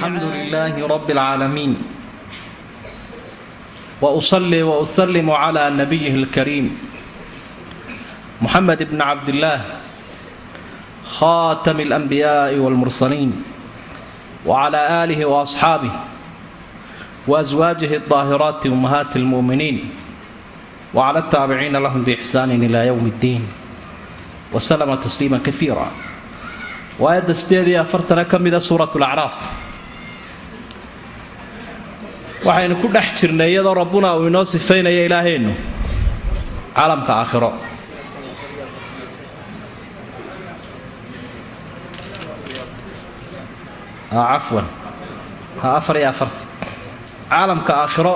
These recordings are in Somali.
الحمد لله رب العالمين واصلي واسلم على نبيه الكريم محمد بن عبد الله خاتم الانبياء والمرسلين وعلى اله واصحابه وازواجه الطاهرات امهات المؤمنين وعلى التابعين لهم باحسان الى يوم الدين وسلم تسليما كثيرا waayadda sideed iyo afartana ka mida suurat lacraaf waxaynu ku dhex jirnay iyadoo rabbuna uu inoo sifaynaya ilaaheennu caalamka aakhiro. Cafwan ha afar iyo afarti. Caalamka aakhiro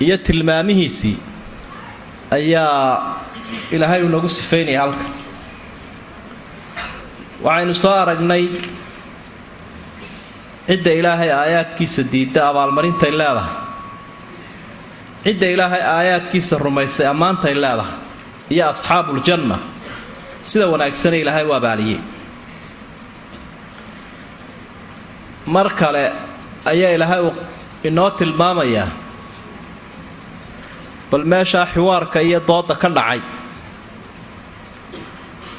iyo tilmaamihiisii ayaa ilaahay uu noogu sifaynaya halka waxaynu soo aragnay cidda ilaahay aayaadkiisa diidda abaalmarintay leedahay. Cidda ilaahay aayaadkiisa rumaysay ammaantay leedahay. Iyo asxaabuuljanna sida wanaagsane ilaahay u abaaliyey mar kale ayaa ilaahay uu inoo tilmaamayaa bal meeshaa xiwaarka iyo dooda ka dhacay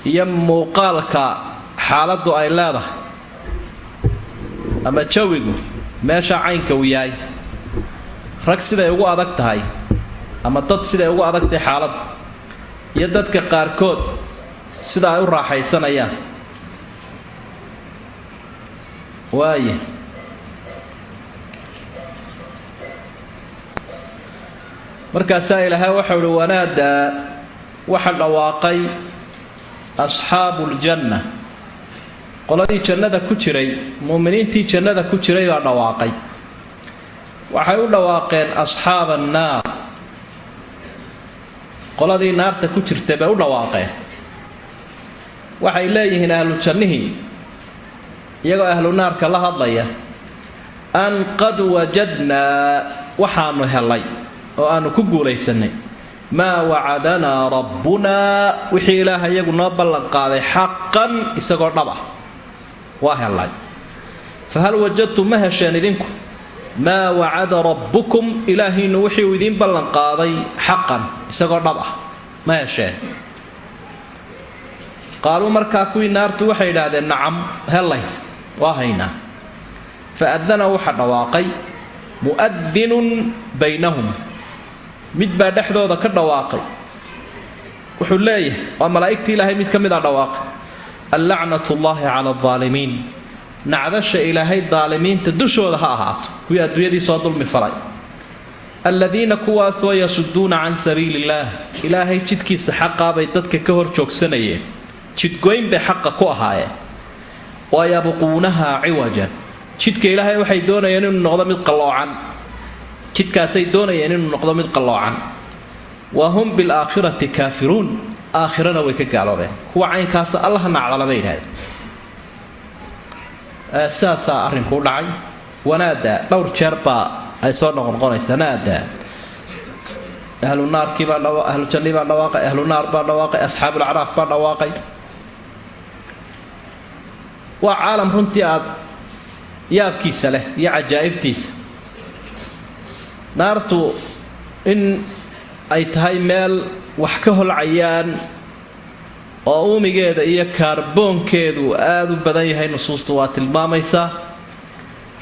iyo muuqaalka xaaladdu ay leedahay ama jawigu meesha caynka uu yahay. Rag siday ugu adag tahay. Ama dad siday ugu adag tahay xaaladdu iyo dadka qaarkood sida ay u raaxaysanayaan. Waaya markaasaa ilaahay waxau uhi wanaadaa waxa dhawaaqay asxaabuuljanna qoladii jannada ku jiray muuminiintii jannada ku jiray baa dhawaaqay. Waxay u dhawaaqeen asxaaba annaar qoladii naarta ku jirtay bay u dhawaaqeen. Waxay leeyihiin ahlu jannihii iyagoo ahlu naarka la hadlaya an qad wajadnaa waxaanu helay oo aanu ku guulaysanay maa wacadanaa rabbunaa wixii ilaaha iyagu noo ballanqaaday xaqan isagoo dhab ah waa helay fa hal wajadtum ma hesheen idinku? Maa wacada rabbukum? Ilaahiinnu wixii uu idiin ballanqaaday xaqan isagoo dhab ah. Ma hesheen. Qaaluu markaa kuwii naartu waxay idhaahdeen nacam helay waa haynaa fa adana waxa dhawaaqay mu'adinun baynahum. Mid baa dhexdooda ka dhawaaqay. Wuxuu leeyahay waa malaa'igtii ilaahay mid ka mid a dhawaaqay allacnat ullaahi cala aldaalimiin nacdasha ilaahay daalimiinta dushooda ha ahaato. Kuwii adduunyadii soo dulmi falay. Alladiina kuwaasoo yasuduuna can sabiili illaah ilaahay jidkiisa xaqaabay dadka ka hor joogsanayeen. Jidgoyn bay xaqa ku ahaayeen. Wa ciwajan. Jidka ilaahay waxay doonayeen inuu noqdo mid qalloocan. Jidkaasay doonayeen inuu noqdo mid qalloocan. Wa hum bilaakhirati kaafiruun aakhirana way ka gaaloobeen. Kuwa caynkaasa allaha nacdala bay yidhahdeen. Sidaasaa arrinku u dhacay. Wanaadaa dhowr jeer baa ay soo noqonoqonaysaa naadaa ahlu naarkii baa dha ahlu baa dhawaaqay ahlu naar baa dhawaaqay asxaabulacraaf baa dhawaaqay. Waa caalam runtii aad yaabkiisa leh iyo cajaa'ibtiisa. Naartu in ay tahay meel wax ka holcayaan oo uumigeeda iyo kaarboonkeedu aada u badan yahay nusuustu waa tilmaamaysaa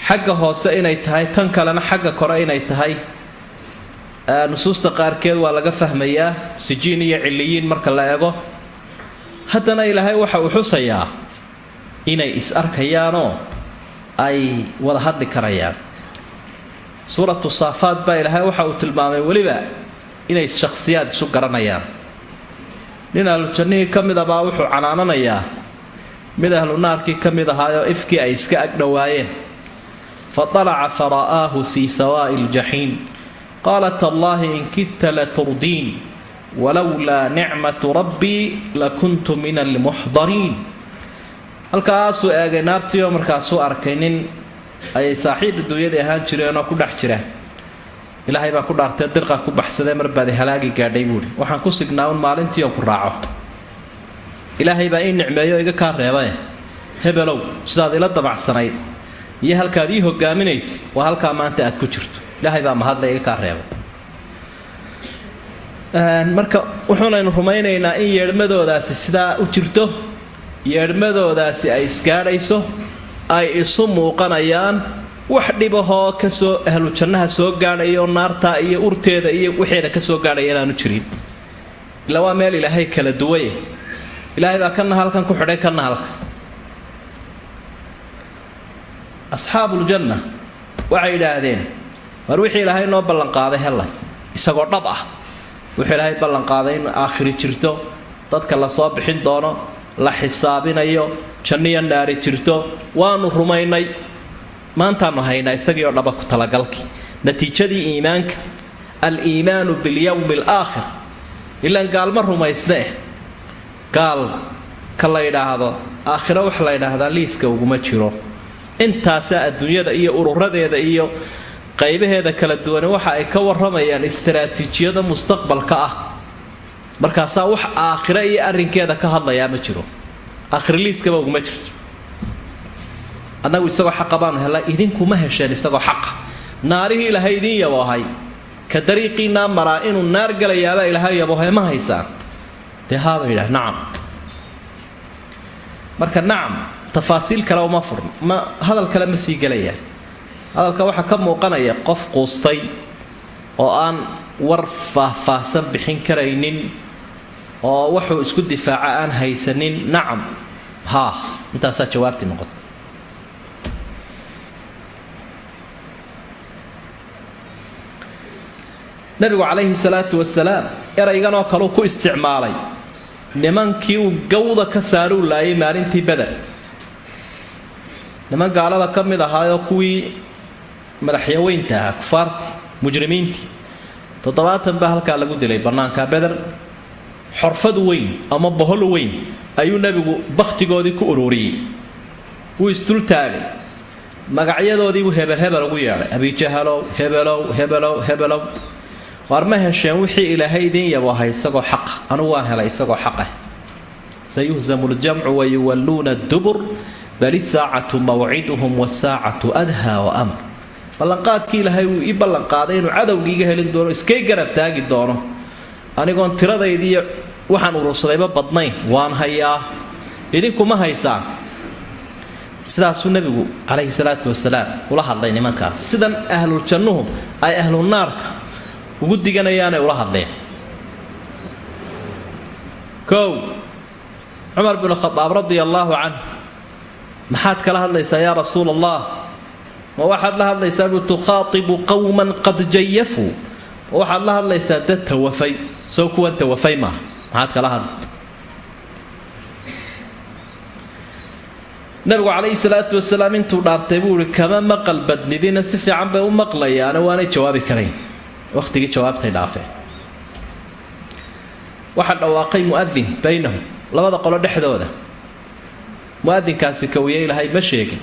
xagga hoose inay tahay tan kalena xagga kore inay tahay. Nusuusta qaarkeed waa laga fahmayaa sijiin iyo ciliyiin marka la eego haddana ilaahay waxa uu xusayaa inay is arkayaanoo ay wada hadli karayaan. Suuratu saafaad baa ilaahay waxa uu tilmaamay weliba inay shakhsiyaad isu garanayaan. Nin ahlu jannihii ka mid abaa wuxuu canaananayaa mid ahlu naarkii ka mid ahaayoo ifkii ay iska agdhowaayeen fa talaca fara'aahu fii sawaa'i ljaxiim qaala tallaahi in kidta laturdiin walowlaa nicmatu rabbii lakuntu min almuxdariin halkaasuu eegay naartiioo markaasuu arkay nin ayay saaxiib adduunyadii ahaan jireenoo ku dhex jiraan ilaahay baa ku dhaartee dirqa ku baxsadee marbaadi halaagi gaadhay buuhi waxaan ku signaa un maalintii oo ku raaco. Ilaahay baa ii nicmeeyo iga kaa reebae hebelow sidaad ila damacsanayd iyo halkaad ii hogaaminaysa waa halkaa maanta aad ku jirto. Ilaahay baa mahadla iga kaa reebay. Marka wuxuunaynu rumaynaynaa in yeedhmadoodaasi sidaa u jirto yeedhmadoodaasi ay isgaadhayso ay isu muuqanayaan wax dhibahoo ka soo ahlu jannaha soo gaadhaya oo naartaa iyo urteeda iyo wixeeda ka soo gaadhaya inaanu jirin. Ila waa meel ilaahay kala duwaye ilaahay baa kana halkan ku xidhay kana halka asxaabuuljanna waxay yidhaahdeen mar wixii ilaahay noo ballanqaaday hellay isagoo dhab ah. Wuxuu ilaahay ballanqaaday in aakhiri jirto dadka la soo bixin doono la xisaabinayo janniyo naari jirto waanu rumaynay maantaanu haynaa isagiioo dhaba ku talagalkii natiijadii iimaanka al-iimaanu bilyowmi alaakhir ilaan gaalma rumaysne eh. Gaal ka la yidhaahdo aakhiro wax la ydhaahdaa liiska uguma jiro. Intaasaa adduunyada iyo ururadeeda iyo qaybaheeda kala duwane waxa ay ka waramayaan istaraatiijiyada mustaqbalka ah. Markaasaa wax aakhiro iyo arrinkeeda ka hadlayaa ma jiro. Aakhirliiskaba uguma jirto annagu isagoo xaqa baanu hella idinkuma hesheen isagoo xaqa naarihii ilahay idiin yaboohay ka dariiqiinaa maraa inuu naar galayaabaa ilahay yaboohay ma haysaan dee haaba yidhaah nacam. Marka nacam tafaasiil kale uma furn ma hadal kale ma sii gelayaan hadalka waxaa ka muuqanaya qof quustay oo aan war faahfaahsan bixin karaynin oo wuxuu isku difaaca aan haysanin. Nacam. Haa intaasaa jawaabtii noqota nabigu calayhi salaatu wasalaam erayganoo kaleu ku isticmaalay. Nimankii uu gawda ka saaruu laayay maalintii beder niman gaalada ka mid ahaayoo kuwii madaxyaweynta ahaa kufaartii mujrimiintii. Toddobaatan baa halkaa lagu dilay bannaanka beder xorfad weyn ama bohol weyn ayuu nebigu bakhtigoodii ku ururiyey wuu isdultaagay magacyadoodiibuu hebel hebel ugu yeedhay. Abijahalow hebelow hebelow hebelow waar ma hesheen wixii ilaahay idiin yaboahay isagoo xaqa anugu waan helay isagoo xaqah sayuhzamu ljamcu wayuwalluuna dubur bali saacatu mawciduhum wasaacatu adhaa wa amr. Ballanqaadkii ilaahay wuu ii ballanqaaday inuu cadowgii iga helin doono iskay garab taagi doono. Anigoon tiradaydiiyo waxaan urursadayba badnayn waan hayaa. Idinkuma haysaan. Sidaasuu nebigu calayhi salaatu wasalaam ula hadlay nimankaas. Sidan ahluljannuhu ay ahlu naarka ugu diganayaanay ula hadleen. Kow cumar binu khadaab radia allaahu canh maxaad kala hadlaysaa yaa rasuula allah ma waxaad la hadlaysaa buu tukhaatibu qowman qad jayafuu ma waxaad la hadlaysaa dad tawafay soo kuwan tawafay maaha maxaad kala hadla nabigu calayhi salaatu wasalaam intuu dhaartay buu ihi kama maqal badnidina si fiican bay u maqlayaana waanay jawaabi karayn wakhtigii jawaabtay dhaafeen waxaa dhawaaqay mu'adin baynahum labada qolo dhexdooda. Mu'adinkaasi kawiye ilaahay ma sheegin.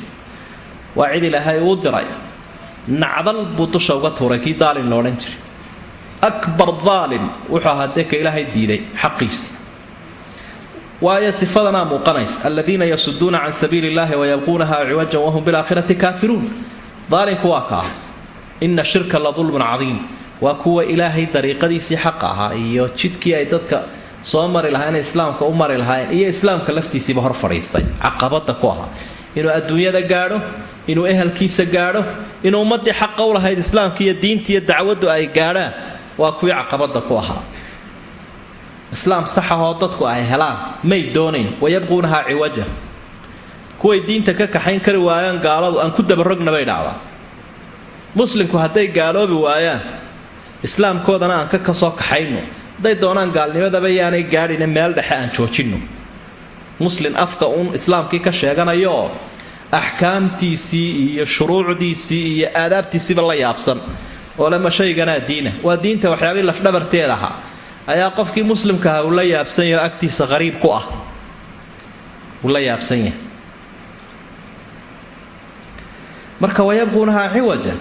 Waa cid ilaahay uu diray. Nacdal buu dusha uga tuuray kii daalin loodhan jiray. Akbar daalin wuxuu ahaa dee ka ilaahay diiday xaqiisa waayo sifadanaa muuqanaysa aladiina yasuduuna can sabiili illahi wayabquunaha ciwajan wahum bilaakhirati kaafiruun. Daalinku waa ka ah ina shirka la dulmun cadiim waa kuwa ilaahay dariiqadiisii xaqa ahaa iyo jidkii ay dadka soo mari lahaayeen islaamka u mari lahaayeen iyo islaamka laftiisiiba hor fadhiistay caqabada ku ahaa. Inuu adduunyada gaadho inuu ehelkiisa gaadho inuu ummadii xaqa u lahayd islaamka iyo diinta iyo dacwaddu ay gaadhaan waa kuwii caqabada ku ahaa. Islaam saxahoo dadku ay helaan may doonayn wayabquunahaa ciwaja. Kuway diinta ka kaxayn kari waayaan gaaladu aan ku dabarogna bay dhacdaa muslimku hadday gaaloobi waayaan islaamkoodana aan ka ka soo kaxayno. Hadday doonaan gaalnimadaba yaanay gaadhina meel dhexe aan joojinno. Muslin afka uun islaamkii ka sheeganayo oo axkaamtiisii iyo shuruucdiisii iyo aadaabtiisiiba la yaabsan. Oo lema shayganaa diina. Waa diinta waxyaabihii lafdhabarteed ahaa. Ayaa qofkii muslimkaha uu la yaabsan yaho agtiisa qariib ku ah. Uu la yaabsan yahay. Marka wayabquunahaa ciwajan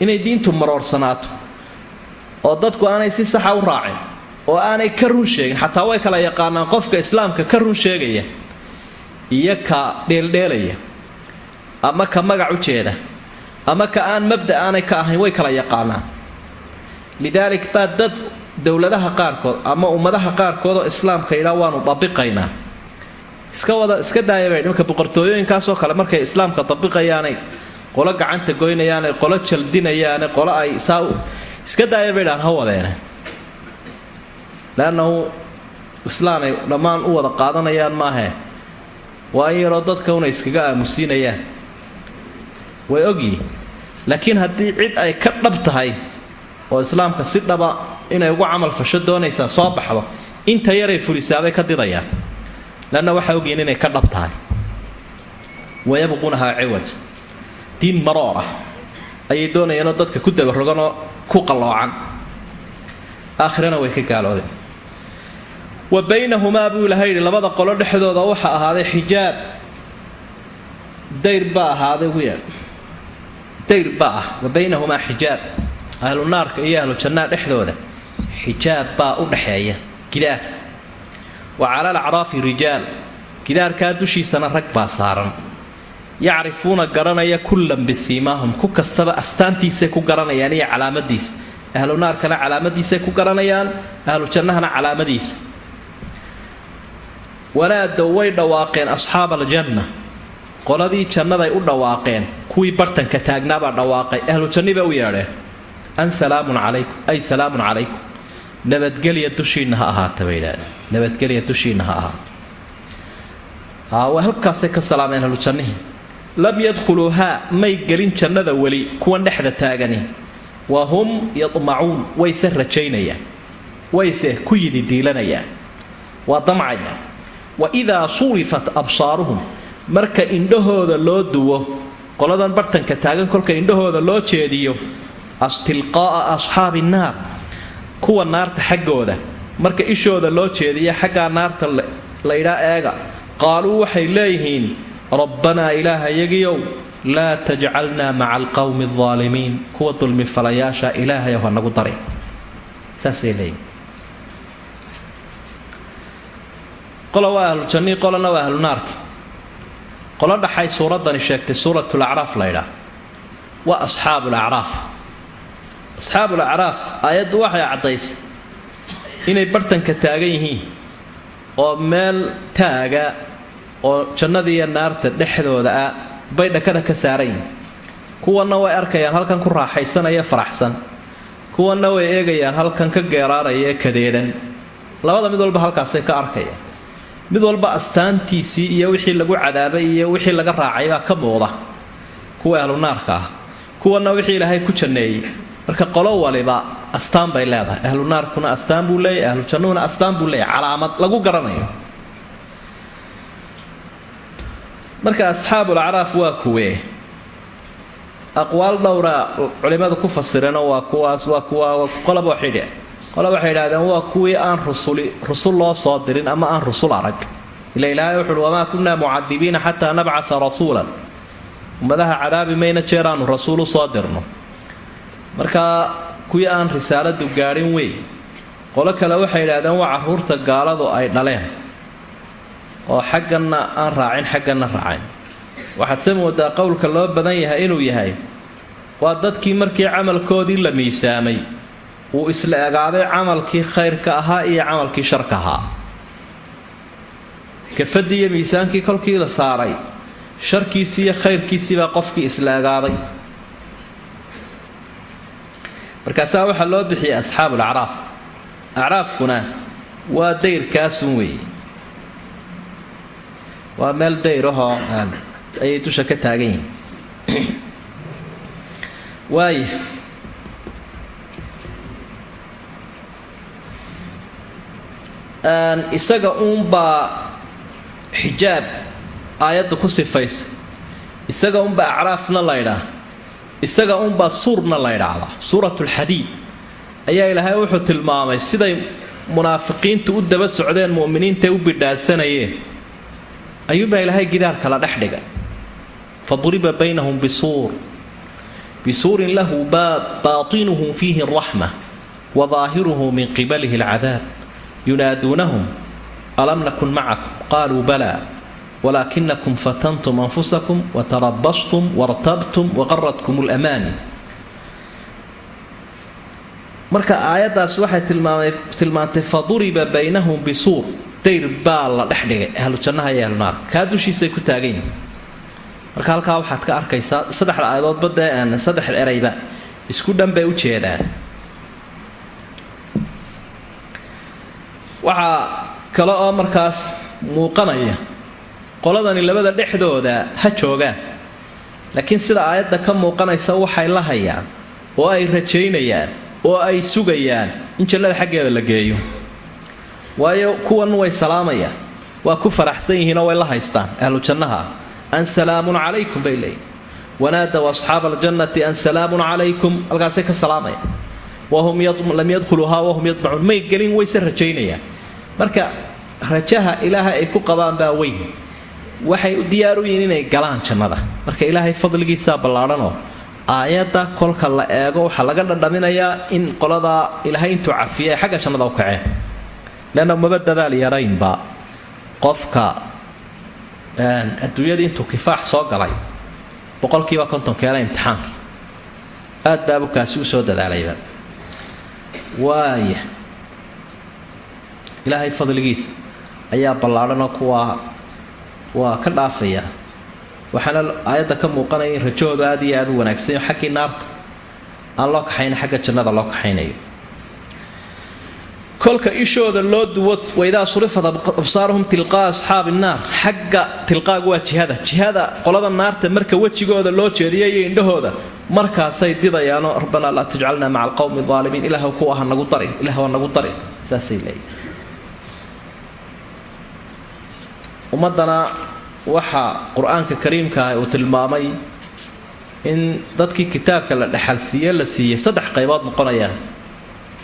inay diintu maroorsanaato oo dadku aanay si saxa u raacin oo aanay ka run sheegin xataa way kala yaqaanaan qofka islaamka ka run sheegaya iyo ka dheeldheelaya ama ka magac u jeeda ama ka aan mabda aanay ka ahayn way kala yaqaanaan. Lidaalik baa dad dowladaha qaarkood ama ummadaha qaarkood oo islaamka yidhaa waanu dabiqaynaa. Iska wada iska daayabay imka boqortooyooyinkaasoo kale markay islaamka dabiqayaanay qolo gacanta goynayaane qolo jaldinayaane qolo ay saa iska daayabay dhaan ha wadeene. Leannahu islaanay dhammaan u wada qaadanayaan maahe. Waa in yaroo dadka una iskaga aamusiinayaan. Way ogyihiin laakiin haddii cid ay ka dhab tahay oo islaamka si dhaba inay ugu camal fasho doonaysaa soo baxdo inta yaray fulisaabay ka didayaan. Leanna waxaa ogyihiin inay ka dhab tahay. Wayabquunahaa ciwaj diin maroor ah. Ayay doonayeenoo dadka ku dabaroganoo ku qalloocan. Aakhirana way ka gaaloobeen wa baynahumaa buu ilaha yidhi labada qolo dhexdooda waxa ahaaday xijaab. Dayr baa ahaaday ugu yeedh dayr baa ah. Wa baynahumaa xijaab. Ahlu naarka iyo ahlu jannaa dhexdooda xijaab baa u dhaxeeya. Gidaar. Wa cala alacraafi rijaal. Gidaarkaa dushiisana rag baa saaran yacrifuuna garanaya kullan bisiimaahum ku kastaba astaantiisay ku garanayaan iyo calaamadiisa ahlu naarkana calaamadiisay ku garanayaan ahlu jannahana calaamadiisa wanaadow way dhawaaqeen asxaab aljanna qoladii jannaday u dhawaaqeen kuwii bartanka taagnaabaa dhawaaqay ahlu janni bay u yeedheen an salaamun calaykum ay salaamun calaykum nabadgelya dushiinna ha ahaata bay idhahdeen nabadgelya dushiinna ha ahaato halkaasay ka salaameen ahlu jannihii lam yadkhuluuhaa may gelin jannada weli kuwan dhexda taagani. Wa hum yadmacuun wayse rajaynayaan wayse ku yidi diilanayaan. Waa damcayaan wa idaa surifat absaaruhum marka indhahooda loo duwo qoladan bartanka taagan kolka indhahooda loo jeediyo tilqaa'a asxaabi naar kuwa naarta xaggooda. Marka ishooda loo jeediya xaggaa naarta laydhaa eega qaaluu waxay leeyihiin rabbanaa ilaaha yagiyow laa tajcalnaa maca alqawmi aldaalimiin kuwa dulmi falayaasha ilaahayow ha nagu darin saasay leeyihiin qola waa ahlu jannii qolana waa ahlu naarki qolo dhaxay suuraddani sheegtay suurat lacraaf laydhaa waa asxaabu lacraaf asxaabu lacraaf aayaddu waxay caddaysay inay bartanka taagan yihiin oo meel taaga oo jannadiiyo naarta dhexdooda ah bay dhakada ka saaran yihiin. Kuwanna way arkayaan halkan ku raaxaysanaya faraxsan. Kuwanna way eegayaan halkan ka geeraaraya ee kadeedan labada mid walba halkaasay ka arkayaan. Mid walba astaantiisii iyo wixii lagu cadaabay iyo wixii laga raacay baa ka muuqda. Kuwa ahlu naarka ah. Kuwanna wixii ilaahay ku janneeyey. Marka qolo waliba astaan bay leedahay. Ahlu naarkuna astaan buu leeyahy ahlu jannuhuna astaan buu leeyahy calaamad lagu garanayo marka asxaabul acraaf waa kuwee? Aqwaal dhowra culimmadu ku fasireenoo waa kuwaas waa kuwa qolaba waxay qolaba waxay idhahdeen waa kuwii aan rusuli rusul loo soo dirin ama aan rusul arag. Ila ilaahay wuxuuhi wamaa kunaa mucadibiina xataa nabcaa rasuulan. Ummadaha cadaabi mayna jeer aanu rasuul u soo dirno. Markaa kuwii aan risaaladu gaadhin wey qolo kale waxay idhahdeen waa carruurta gaaladu ay dhaleen oo xagganna aan raacin xagganna raacin. Waxaad se moodaa qowlka loo badan yahay inuu yahay waa dadkii markii camalkoodii la miisaamay. Uu isla egaaday camalkii khayrka ahaa iyo camalkii sharka ahaa. Kafadii iyo miisaankii kolkii la saaray sharkiisii iyo khayrkiisiibaa qofkii isla egaaday markaasaa waxaa loo bixiyay asxaabu lacraaf acraafkuna waa dayrkaasun weeye waa meel dayrahoo ayay dusha ka taagan yihiin. Waaya isaga uunbaa xijaab aayadda ku sifaysa. Isaga unbaa acraafna laydhaa isaga unbaa suurna la ydhaahdaa suuratulxadiid ayaa ilaahay wuxuu tilmaamay siday munaafiqiintu u daba socdeen mu'miniintae u bidhaadsanayeen ayuunbaa ilaahay gidaar kala dhex dhigay. Fa duriba baynahum bisuur. Bisuurin lahu baatinuhu fiihi araxma wa daahiruhu min qibalihi alcadaab. Yunaaduunahum alam nakun macakum? Qaaluu balaa walaakinakum fatantum anfusakum watarabastum wartabtum waqaradkum lamaani marka aayaddaas waxay tilmaantay faduriba baynahum bisuur dayr baa la dhex dhigay. Ahlu jannaha iyo ahlu naar. Kaa dushiisay ku taagan yihiin marka halkaa waxaad ka arkaysaa saddexda aayadoodba dee saddexda erayba isku dhan bay u jeedaan. Waxaa kale oo markaas muuqanaya qoladani labada dhexdooda ha joogaan. Laakiin sida aayadda ka muuqanaysa waxay la hayaan oo ay rajaynayaan oo ay sugayaan in jannada xaggeeda la geeyo waayo kuwan way salaamayaan waa ku faraxsan yihiinoo way la haystaan ahlu jannaha. An salaamun calaykum bay leeyihiin wanaadaw asxaaba aljannati an salaamun calaykum halkaasay ka salaamayaan wahum lam yadkhuluuhaa wahum yadmacuun may gelin wayse rajaynayaan marka rajaha ilaahay ay ku qabaan baa weyn. Waxay diyaar u yihiin inay galaan jannada. Marka ilaahay fadligiisaa ballaadhanoo aayadda kolka la eego waxaa laga dhadhaminayaa in qoladaa ilaahay intuu cafiya ay xagga jannada u kaceen leanna maba dadaal yaraynba qofka adduunyadii intuu kifaax soo galay boqolkiiba konton keena imtixaankii aad baabu kaasi u soo dadaalayba waaya ilaahay fadligiisa ayaa ballaadhanoo kuwaa waa ka dhaafaya waxaana aayadda ka muuqanaya in rajahooda aad iyo aad u wanaagsanyo xaggii naarta aan loo kaxayn xagga jannada loo kaxaynayo kolka ishooda loo duwo waidaa surifat absaaruhum tilqaa asxaabi naar xagga tilqaagu waa jihada. Jihada qolada naarta marka wejigooda loo jeediya iyo indhahooda markaasay didayaanoo rabbanaa laa tajcalnaa maca alqowmi aalimiin ilaah kuwa ha nagu darin. Ilah ha nagu darin. Saasay leeyihiin ummadana waxaa qur'aanka kariimka ah uu tilmaamay in dadkii kitaabka la dhexalsiiye la siiyey saddex qaybood noqonayaan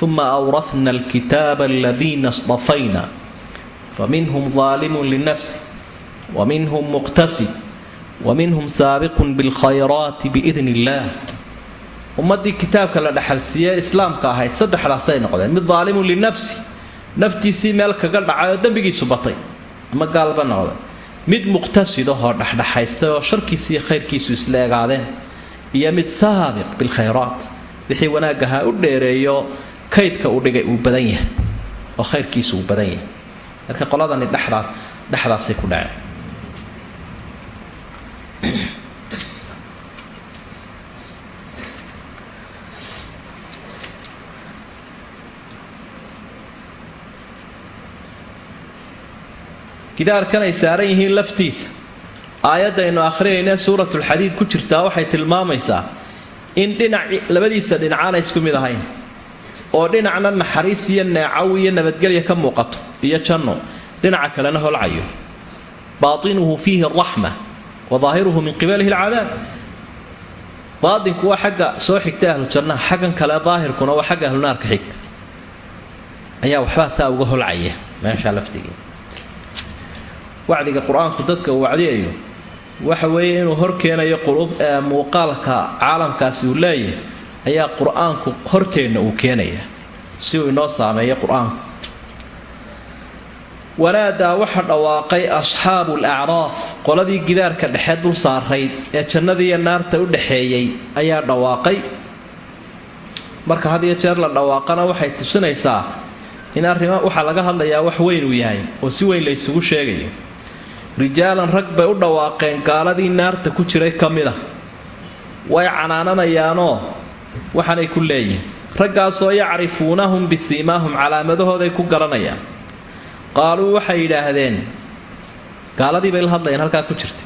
uma awrahna alkitaaba aladiina sdafayna faminhum daalimun linafsi waminhum muqtasib waminhum saabiqun bilkhayraati biidn illaah ummaddii kitaabka la dhexalsiiye islaamka ahayd saddexdaasay noqdeen. Mid daalimun linafsi naftiisii meel kaga dhacay oo dembigiisu batay ama gaalba noqday. Mid muqtasidahoo dhexdhexaystay oo sharkiisi iyo khayrkiisu isla iyo mid saabiq bilkhayraat wixii wanaagahaa u dheereeyo kaydka uu dhigay uu badan yahay oo khayrkiisu uu badan yahay. Marka qoladani dhexdaas dhexdaasay ku dhaceen. Gidaarkan ay saaran yihiin laftiisa. Aayadaynu akhriyayne suuratulxadiid ku jirtaa waxay tilmaamaysaa in dhinac labadiisa dhinacaana isku mid ahayn oo dhinacna naxariis iyo neecaw iyo nabadgelya ka muuqato iyo janno dhinaca kalena holcayo. Baatinuhu fiihi araxma wa daahiruhu min qibalihi alcadaab baatinku waa xagga soo xigta ahlu jannaha xaggan kale daahirkuna waa xagga ahlu naarka xigta. Ayaa waxbaa saa uga holcaya meeshaa laftigii wacdiga qur'aanku dadka uu wacdiyayo waxa weeye inuu horkeenayo qulub muuqaalka caalamkaasi uu leeyahay ayaa qur'aanku horteenna uu keenaya si uu inoo saameeyo qur'aanku. Wanaadaa waxa dhawaaqay asxaabu lacraaf qoladii gidaarka dhexe dul saarayd ee jannadiiyo naarta u dhaxeeyey ayaa dhawaaqay. Marka had iyo jeer la dhawaaqana waxay tusinaysaa in arrima waxaa laga hadlayaa wax weyn uu yahay oo si weyn la ysugu sheegayo. Rijaalan rag bay u dhawaaqeen gaaladii naarta ku jiray ka mid a way canaananayaanoo waxaanay ku leeyihiin raggaasoo yacrifuunahum bisiimaahum calaamadahooday ku garanayaan. Qaaluu waxay yidhaahdeen gaaladii bay la hadlayaan halkaa ku jirta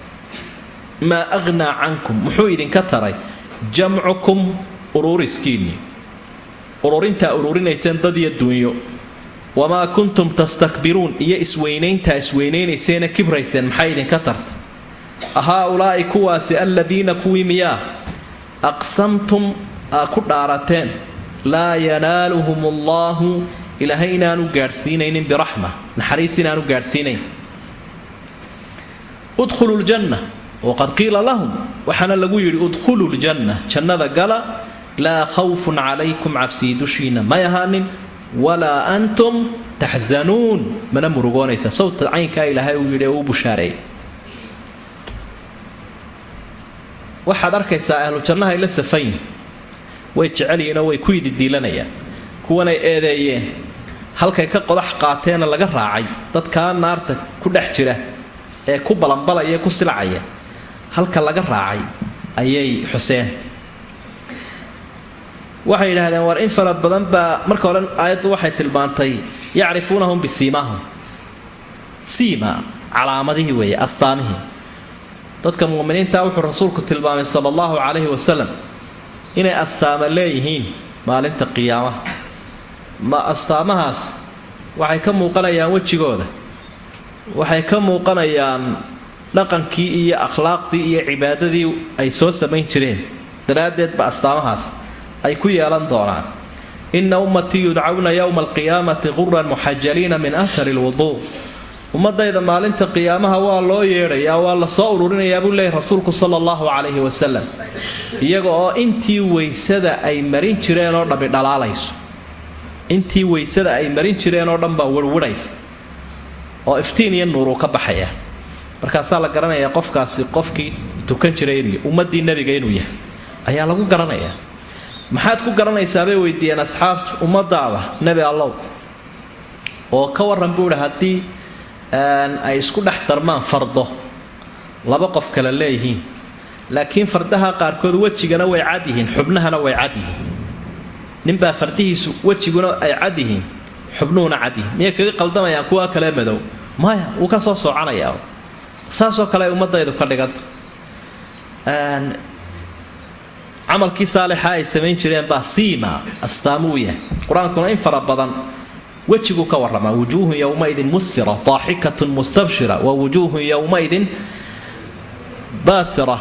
maa aghnaa cankum muxuu idinka taray jamcukum ururiskiinnii ururintaa ururinayseen dad iyo duunyo wamaa kuntum tastakbiruun iyo isweynayntaa isweynaynayseenee kibrayseen maxay idinka tarta ahaa-ulaa'i kuwaasi aladiina kuwii miyaa aqsamtum aa ku dhaarateen laa yanaaluhum allaahu ilaahay inaanu gaadhsiinaynin biraxma naxariis inaanu gaadhsiinayn. Udkhulu ljanna waqad qiila lahum waxaana lagu yidhi udkhulu ljanna jannada gala laa khawfun calaykum cabsii dushiina may ahaanin walaa antum taxzanuun. Mana murugoonaysa. Sawta caynkaa ilaahay uu yidhi ee uu bushaareeyay waxaad arkaysaa ahlu jannahay la safayin way jecelyihiinoo way ku ididiilanayaan kuwanay eedeeyeen. Halkay ka qodax qaateena laga raacay. Dadkaa naarta ku dhex jira ee ku balanbalaya ku silcaya halka laga raacay ayay xuseen. Waxay yidhaahdeen war in fara badan baa marka hore aayaddu waxay tilmaantay yacrifuunahum bisiimaahum. Siima calaamadihii weeye astaamihii. Dadka mu'miniinta wuxuu rasuulku tilmaamay sala allahu calayhi wasalam inay astaama leeyihiin maalinta qiyaamaha. Ma astaamahaas waxay ka muuqanayaan wejigooda. Waxay ka muuqanayaan dhaqankii iyo akhlaaqdii iyo cibaadadii ay soo samayn jireen. Daraaddeed ba astaamahaas ay ku yeelan doonaan. Inna ummatii yudcawna yowma alqiyaamati quran muxajaliina min ahari lwuduu ummadayda maalinta qiyaamaha waa loo yeedhayaa waa la soo ururinayaa buu leeyahy rasuulku sala allahu calayhi wasalam iyaga oo intii weysada ay marin jireen oo dhammi dhalaalayso. Intii weysada ay marin jireen oo dhan baa werwarhaysa oo iftiin iyo nuuruu ka baxaya. Markaasaa la garanayaa qofkaasi qofkii tukan jiray inuu ummaddii nebiga inuu yahay. Ayaa lagu garanayaa. Maxaad ku garanaysaabay weydiiyeen asxaabtu ummadaada nebi allow? Oo ka warran buu idhi haddii ay isku dhex darmaan fardo. Laba qof kale leeyihiin. Laakiin fardaha qaarkood wejigana way cad yihiin xubnahana way cad yihiin. Ninbaa fardihiisu wejiguna ay cad yihiin xubnuhuna cad yihiin. Miyay kaga qaldamayaan kuwa kale madow? Maya wuu ka soo soconayaa saasoo kale ay ummadaydu ka dhiganta camalkii saalixa ay samayn jireen baa siima astaamuu yahay. Qur'aankuna in fara badan wejiguu ka warramaa wujuuhun yowmaidin musfira daaxikatun mustabshira wa wujuuhun yowmaidin baasira.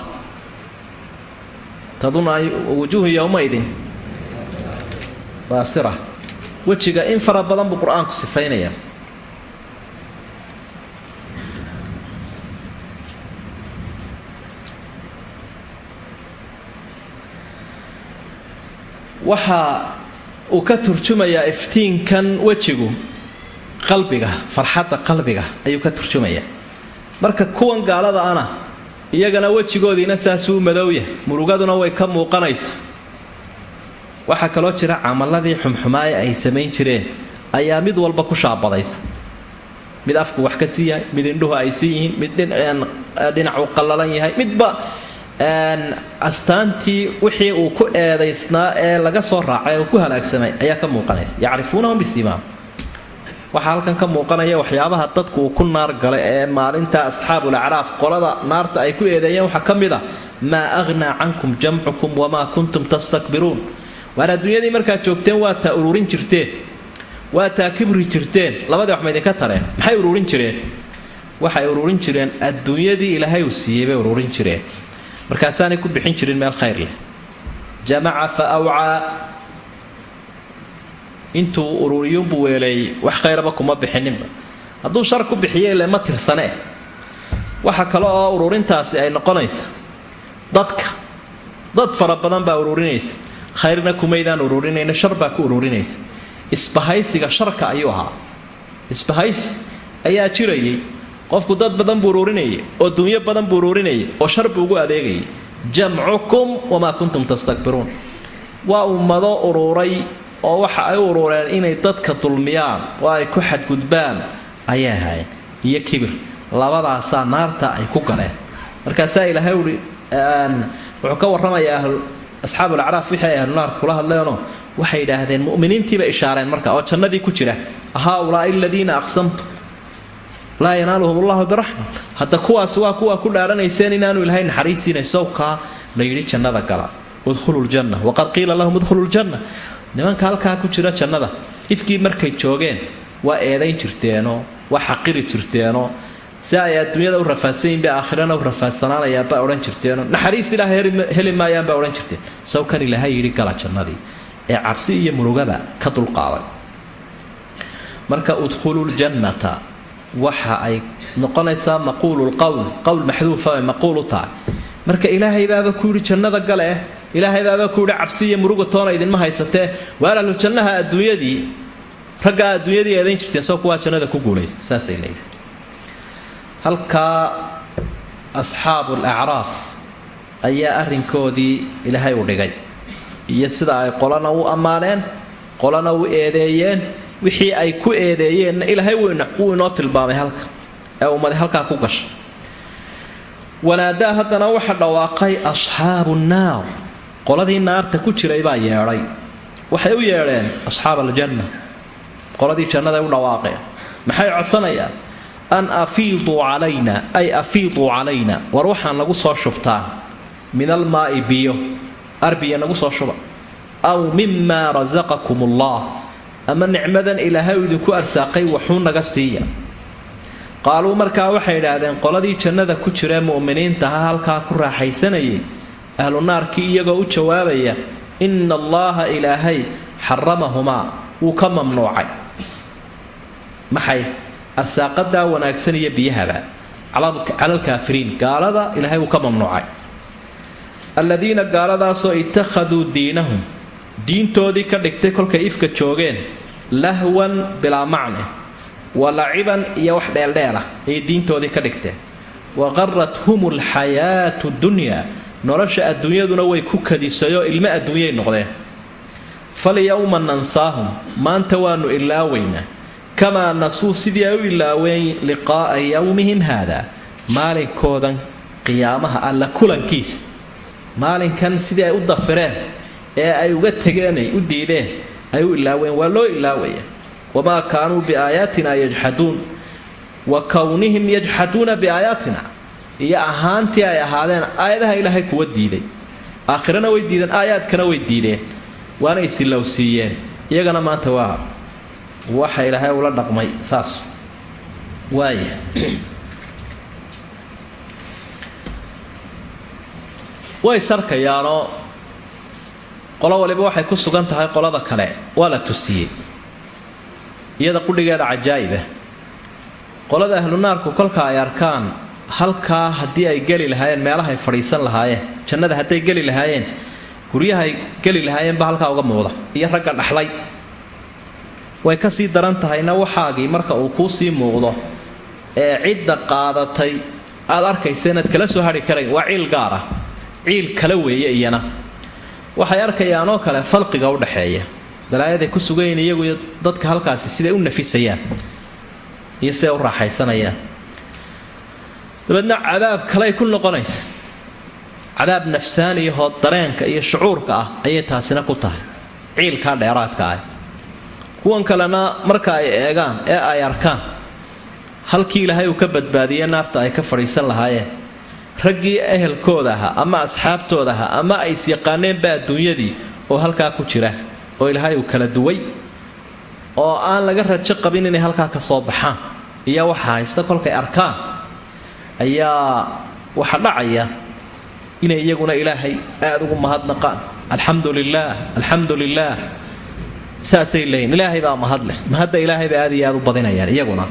Wujuuhun yowmaidin baasira. Wejiga in fara badan buu qur'aanku sifaynaya waxa uu ka turjumayaa iftiinkan wejigu qalbiga farxadda qalbiga ayuu ka turjumayaa marka kuwan gaalada ana iyagana wejigoodiina saasuu madowya murugaduna way ka muuqanaysa. Waxaa kaloo jira camaladii xumxumaaye ay samayn jireen ayaa mid walba ku shaabadaysa. Mid afku wax ka sii yahay mid indhuhu ay sii yihiin mid dhinacu qallalan yahay midba astaantii wixii uu ku eedaysnaa ee laga soo raacay oo ku halaagsamay ayaa ka muuqanaysa. Yacrifuunahum bisiimaam waxaa halkan ka muuqanaya waxyaabaha dadku uu ku naar galay ee maalinta asxaabul qolada naarta ay ku eedeeyeen waxaa ka mid a maa aghnaa cankum jamcukum wamaa kuntum tastakbiruun. Waan adduunyadii markaad joogteen waa taa ururin jirteen waa taa kibri jirteen. Labadii wax ma idinka tareen? Maxay ururin jireen? Waxay ururin jireen adduunyadii ilaahay uu siiyey bay ururin jireen markaasaanay ku bixin jirin meel khayr leh. Jamaca fa awcaa. Intuu ururiyuunbuu weeleeyey wax khayraba kuma bixininba hadduu shar ku bixiyo ile ma tirsanee waxa kale oo ururintaasi ay noqonaysa dadka. Dad fara badan baa ururinaysa. Khayrna kumaydaan ururinayna shar baa ku ururinaysa. Isbahaysiga sharka ayuu ahaa. Isbahaysi ayaa jirayay qofku dad badan buu ururinayay oo dunyo badan buu ururinayay oo shar buu ugu adeegayay jamcukum wamaa kuntum tastakbiruun. Waa ummado ururay oo waxa ay u inay dadka dulmiyaan oo ay ku xadgudbaan ayay ahayn iyo kibir labadaasaa naarta ay ku galeen. Markaasaa ilaahay uhi wuxuu ka warramayaa asxaabu lacraaf wixii ay ahlunaarka kula hadleenoo waxay yidhaahdeen mu'miniintiibay ishaareen marka oo jannadii ku jira. Haaulaai aladiina aqsamtu laa yanaaluhum allahu biraxma hadda kuwaas waa kuwaa ku dhaaranayseen inaanu ilaahay naxariisiinay sawkaa jannada gala. Udkhulu waqad qiila lahum udkhulu nimanka halkaa ku jira jannada ifkii markay joogeen waa eedayn jirteenoo waa xaqiri jirteenoo si ay adduunyada u rafaadsan yihiin bay aakhirana u rafaadsanaanayaan baa odhan jirteenoo naxariis ilaahay heli maayaan baa odhan jirteen. Sawkan ilaahay yidhi gala jannadii ee cabsi iyo murugaba ka dulqaaday. Marka udkhulu waxa ay noqonaysaa maquulu lqowl qowl maxduufa ay maquulu tahay. Marka ilaahay baaba ku yidhi jannada gale ilaahay baaba ku yidhi cabsi iyo muruga toona idinma haysatee waar ahlu jannaha adduunyadii raggaa adduunyadii eedayn jirteen soo kuwaa jannada ku guulaysta saasay leeyihiin halkaa asxaabu ayaa arrinkoodii ilaahay u dhigay. Iyo sida ay qolana u ammaaneen qolana u eedeeyeen wixii ay ku eedeeyeenna ilaahay wuu inoo tilmaamay halka ee ummadi halkaa ku gashay. Wanaadaa haddana waxa dhawaaqay asxaabu nnaar qoladii naarta ku jiray baa yeedhay. Waxay u yeedheen asxaab aljanna qoladii jannaday u dhawaaqeen. Maxay codsanayaan? An afiiduu calayna ay afiiduu calayna war waxaan nagu soo shubtaan min almaa'i biyo arbiya nagu soo shuba. Aw mimaa rasaqakum allah ama nicmadan ilaahay uu idinku arsaaqay waxuu naga siiya. Qaaluu markaa waxay idhaahdeen qoladii jannada ku jiree mu'miniintaha halkaa ku raaxaysanayay? Ahlu naarkii iyagoo u jawaabaya inna allaaha ilaahay xaramahumaa wuu ka mamnuucay maxay? Arsaaqadaa wanaagsan iyo biyahaba cala alkaafiriin gaalada ilaahay wuu ka mamnuucay. Alladiina gaaladaasoo ittakhaduu diinahum diintoodii ka dhigtay kolkay ifka joogeen lahwan bilaa macne wa laciban iyo wax dheeldheelah ayay diintoodii ka dhigteen wa qarathum alxayaatu dunyaa nolosha adduunyaduna way ku kadisayoo ilmo adduunyay noqdeen. Falyowma nansaahum maanta waannu ilaawaynaa kamaa nasuu sidii ay u ilaaween liqaa'a yowmihim haada maalinkoodan qiyaamaha alla kulankiisa. Maalinkan sidii ay u dafireen ee ay uga tegeenay u diideen ay u ilaaween waa loo ilaawaya. Wamaa kaanuu biaayaatina yajxaduun. Wa kownihim yajxaduuna biaayaatina iyo ahaantii ay ahaadeen aayadaha ilaahay kuwa diiday aakhirana way diideen aayaadkana way diideen. Waana isilowsiiyeen iyagana maanta waa waxa ilaahay ula dhaqmay saas. Waaya way sarkayaanoo qolo waliba waxay ku sugan tahay qolada kale. Waa la tusiyey. Iyada qudhigeeda cajaa'iba. Qolada ahlu naarku kolka ay arkaan halkaa haddii ay geli lahaayeen meelahay fadhiisan lahaayeen jannada hadday geli lahaayeen guryahay geli lahaayeenba halkaa uga muuqda iyo ragga dhaxlay. Way ka sii daran tahayna waxaagii marka uu kuu sii muuqdo ee cidda qaadatay aad arkaysa inaad kala soo hadhi karayn waa ciil gaar ah. Ciil kala weeye iyana waxay arkayaanoo kale falqiga u dhaxeeya. Dalaayaday ku sugayiin iyagu dadka halkaasi siday u nafisayaan iyo siday u raaxaysanayaan. Dabeedna cadaab kaley ku noqonaysa. Cadaab nafsaaniyahoo dareenka iyo shucuurka ah ayay taasina ku tahay. Ciilkaa dheeraadka ah. Kuwan kalena marka ay eegaan ee ay arkaan halkii ilaahay uu ka badbaadiyey naarta ay ka fadhiisan lahaayeen raggii ehelkooda ahaa ama asxaabtooda ahaa ama ay isyaqaaneenba adduunyadii oo halkaa ku jira oo ilaahay uu kala duway oo aan laga rajo qabin inay halkaa ka soo baxaan iyo waxa haysta kolkay arkaan ayaa waxa dhacaya inay iyaguna ilaahay aada ugu mahadnaqaan. Alxamdu lilaah alxamdu lilaah saasay leeyiin ilaahay baa mahad leh mahadda ilaahay bay aad iyo aad u badinayaan iyaguna.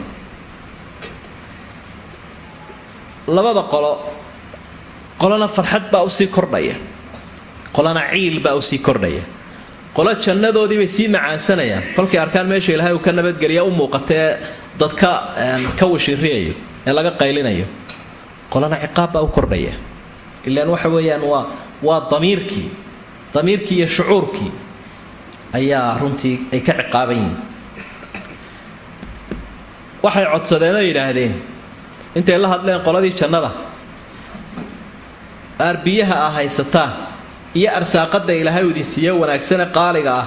Labada qolo qolona farxad baa u sii kordhaya. Qolona ciil baa u sii kordhaya. Qolo jannadoodii bay sii macaansanayaan. Kolkay arkaan meesha ilaahay uu ka nabadgeliya u muuqata ee dadka ka washiriyayo ee laga qaylinayo. Qolona ciqaab baa u kordhaya. Ilaan waxa weeyaan waa waa damiirkii damiirkii iyo shucuurkii ayaa runtii ay ka ciqaaban yihiin. Waxay codsadeen oo yidhaahdeen intay la hadleen qoladii jannada aarbiyaha ah haysataan iyo arsaaqada ilaahay idin siiye wanaagsane qaaliga ah.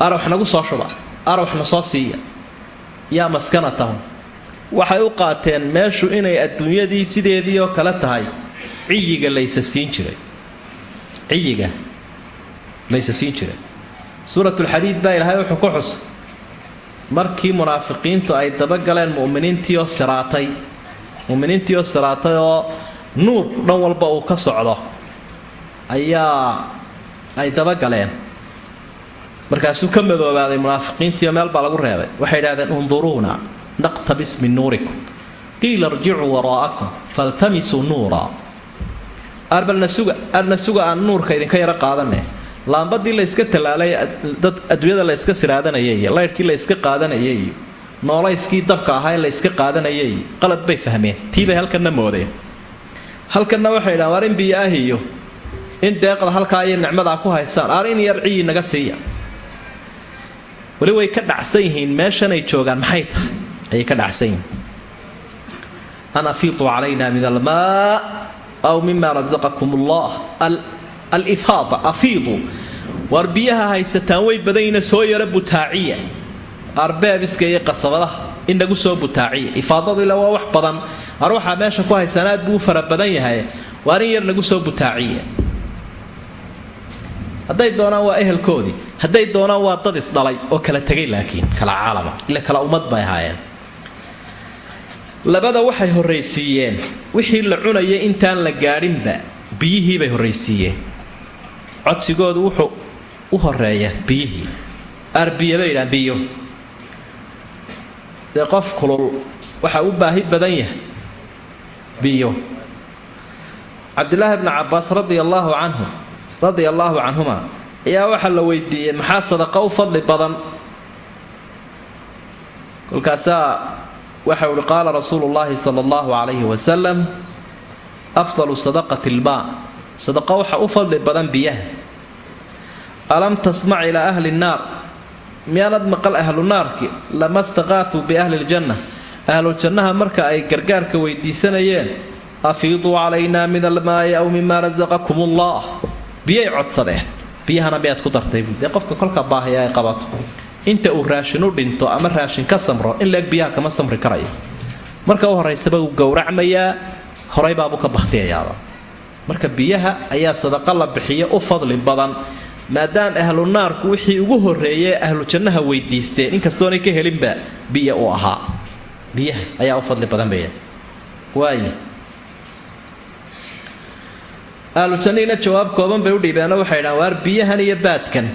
Arax nagu soo shuba. Araxna soo siiya. Yaa maskanatahum waxay u qaateen meeshu inay adduunyadii sideedii oo kale tahay. Ciyiga laysa siin jiray. Ciyiga laysa siin jiray. Suuratulxadiid baa ilaahay wuxuu ku xusay. Markii munaafiqiintu ay dabagaleen muminiintii oo siraatay. Muminiintii oo siraatay oo nuur dhan walba uu ka socdo. Ayaa ay dabagaleen. Markaasuu ka madoobaaday munaafiqiintiio meel baa lagu reebay. Waxay idhahdeen unduruuna naqtabis min nuurikum. Qiila irjicuu waraa'akum faltamisuu nuura arbalna suga arna suga aan nuurka idinka yaro qaadane laambadii layska tallaalay dad adduunyada layska siraadanayay iyo laydhkii layska qaadanayay noolayskii dabka ahaa ee layska qaadanayay qalad bay fahmeen. Tii bay halkanna moodeen halkanna waxay idhahan waar in biyo ah iyo in deeqda halkaa iyo nicmadaa ku haysaan aar in yar ciyi naga siiya. Weli way ka dhacsan yihiin meeshanay joogaan maxay tahay? Ayay ka dhacsan yihiin. An afiituu calayna min almaa aw mima rasaqakum allah alifaada afiiduu waar biyaha haysataan way badanyina soo yara butaaciya arbeebiska iyo qasabadaha in nagu soo butaaciya ifaadadu waa wax badan ar waxaa meesha ku haysaan aad buu u fara badan yahay waar in yar nagu soo butaaciya hadday doonaan waa ehelkoodii hadday doonaan waa dad isdhalay oo kala tegay laakiin kala caalama ila kala ummad bay ahaayeen. Labada waxay horraysiiyeen wixii la cunayay intaan la gaadhinba biyihii bay codsigoodu wuxuu u horreeya biyihii. Arbiya bay yidhahaan biyo dee qof kulul waxa u baahi badan yahay. Biyo. Cabdilaahi bni cabbaas radia allaahu canhu radia allaahu canhuma ayaa waxaa la weydiiyey maxaa sadaqa u fadli badan? Kolkaasaa waxau uhi qaala rasuulu llaahi sala allahu calayhi afdalu sadaqati ilmaa sadaqa waxa u fadli badan biyaha. Alam tasmac ilaa ahli nnaar miyaanad maqal ahlu naarki? Lama staqaatuu biahli ljanna ahlu jannaha marka ay gargaarka weydiisanayeen afiiduu calaynaa min almaayi aw mima rasaqakum ullah biyay codsadeen. Biyahana miyaad ku dartay dee qofka kolka baahaya ay qabato. Inta uu raashin u dhinto ama raashin ka samro in leeg biyaha kama samri karayo. Marka u horaysaba uu gowracmayaa horaybaabuu ka bakhtiyayaaba. Marka biyaha ayaa sadaqa la bixiya u fadli badan maadaama ahlu naarku wixii ugu horreeyay ahlu jannaha weydiisteen inkastoonay ka helinba biya uu ahaa. Biyaha ayaa u fadli badan bay waaya ahlu jannihina jawaab kooban bay u dhiibeenoo waxay dhahan waar biyahan iyo baadkan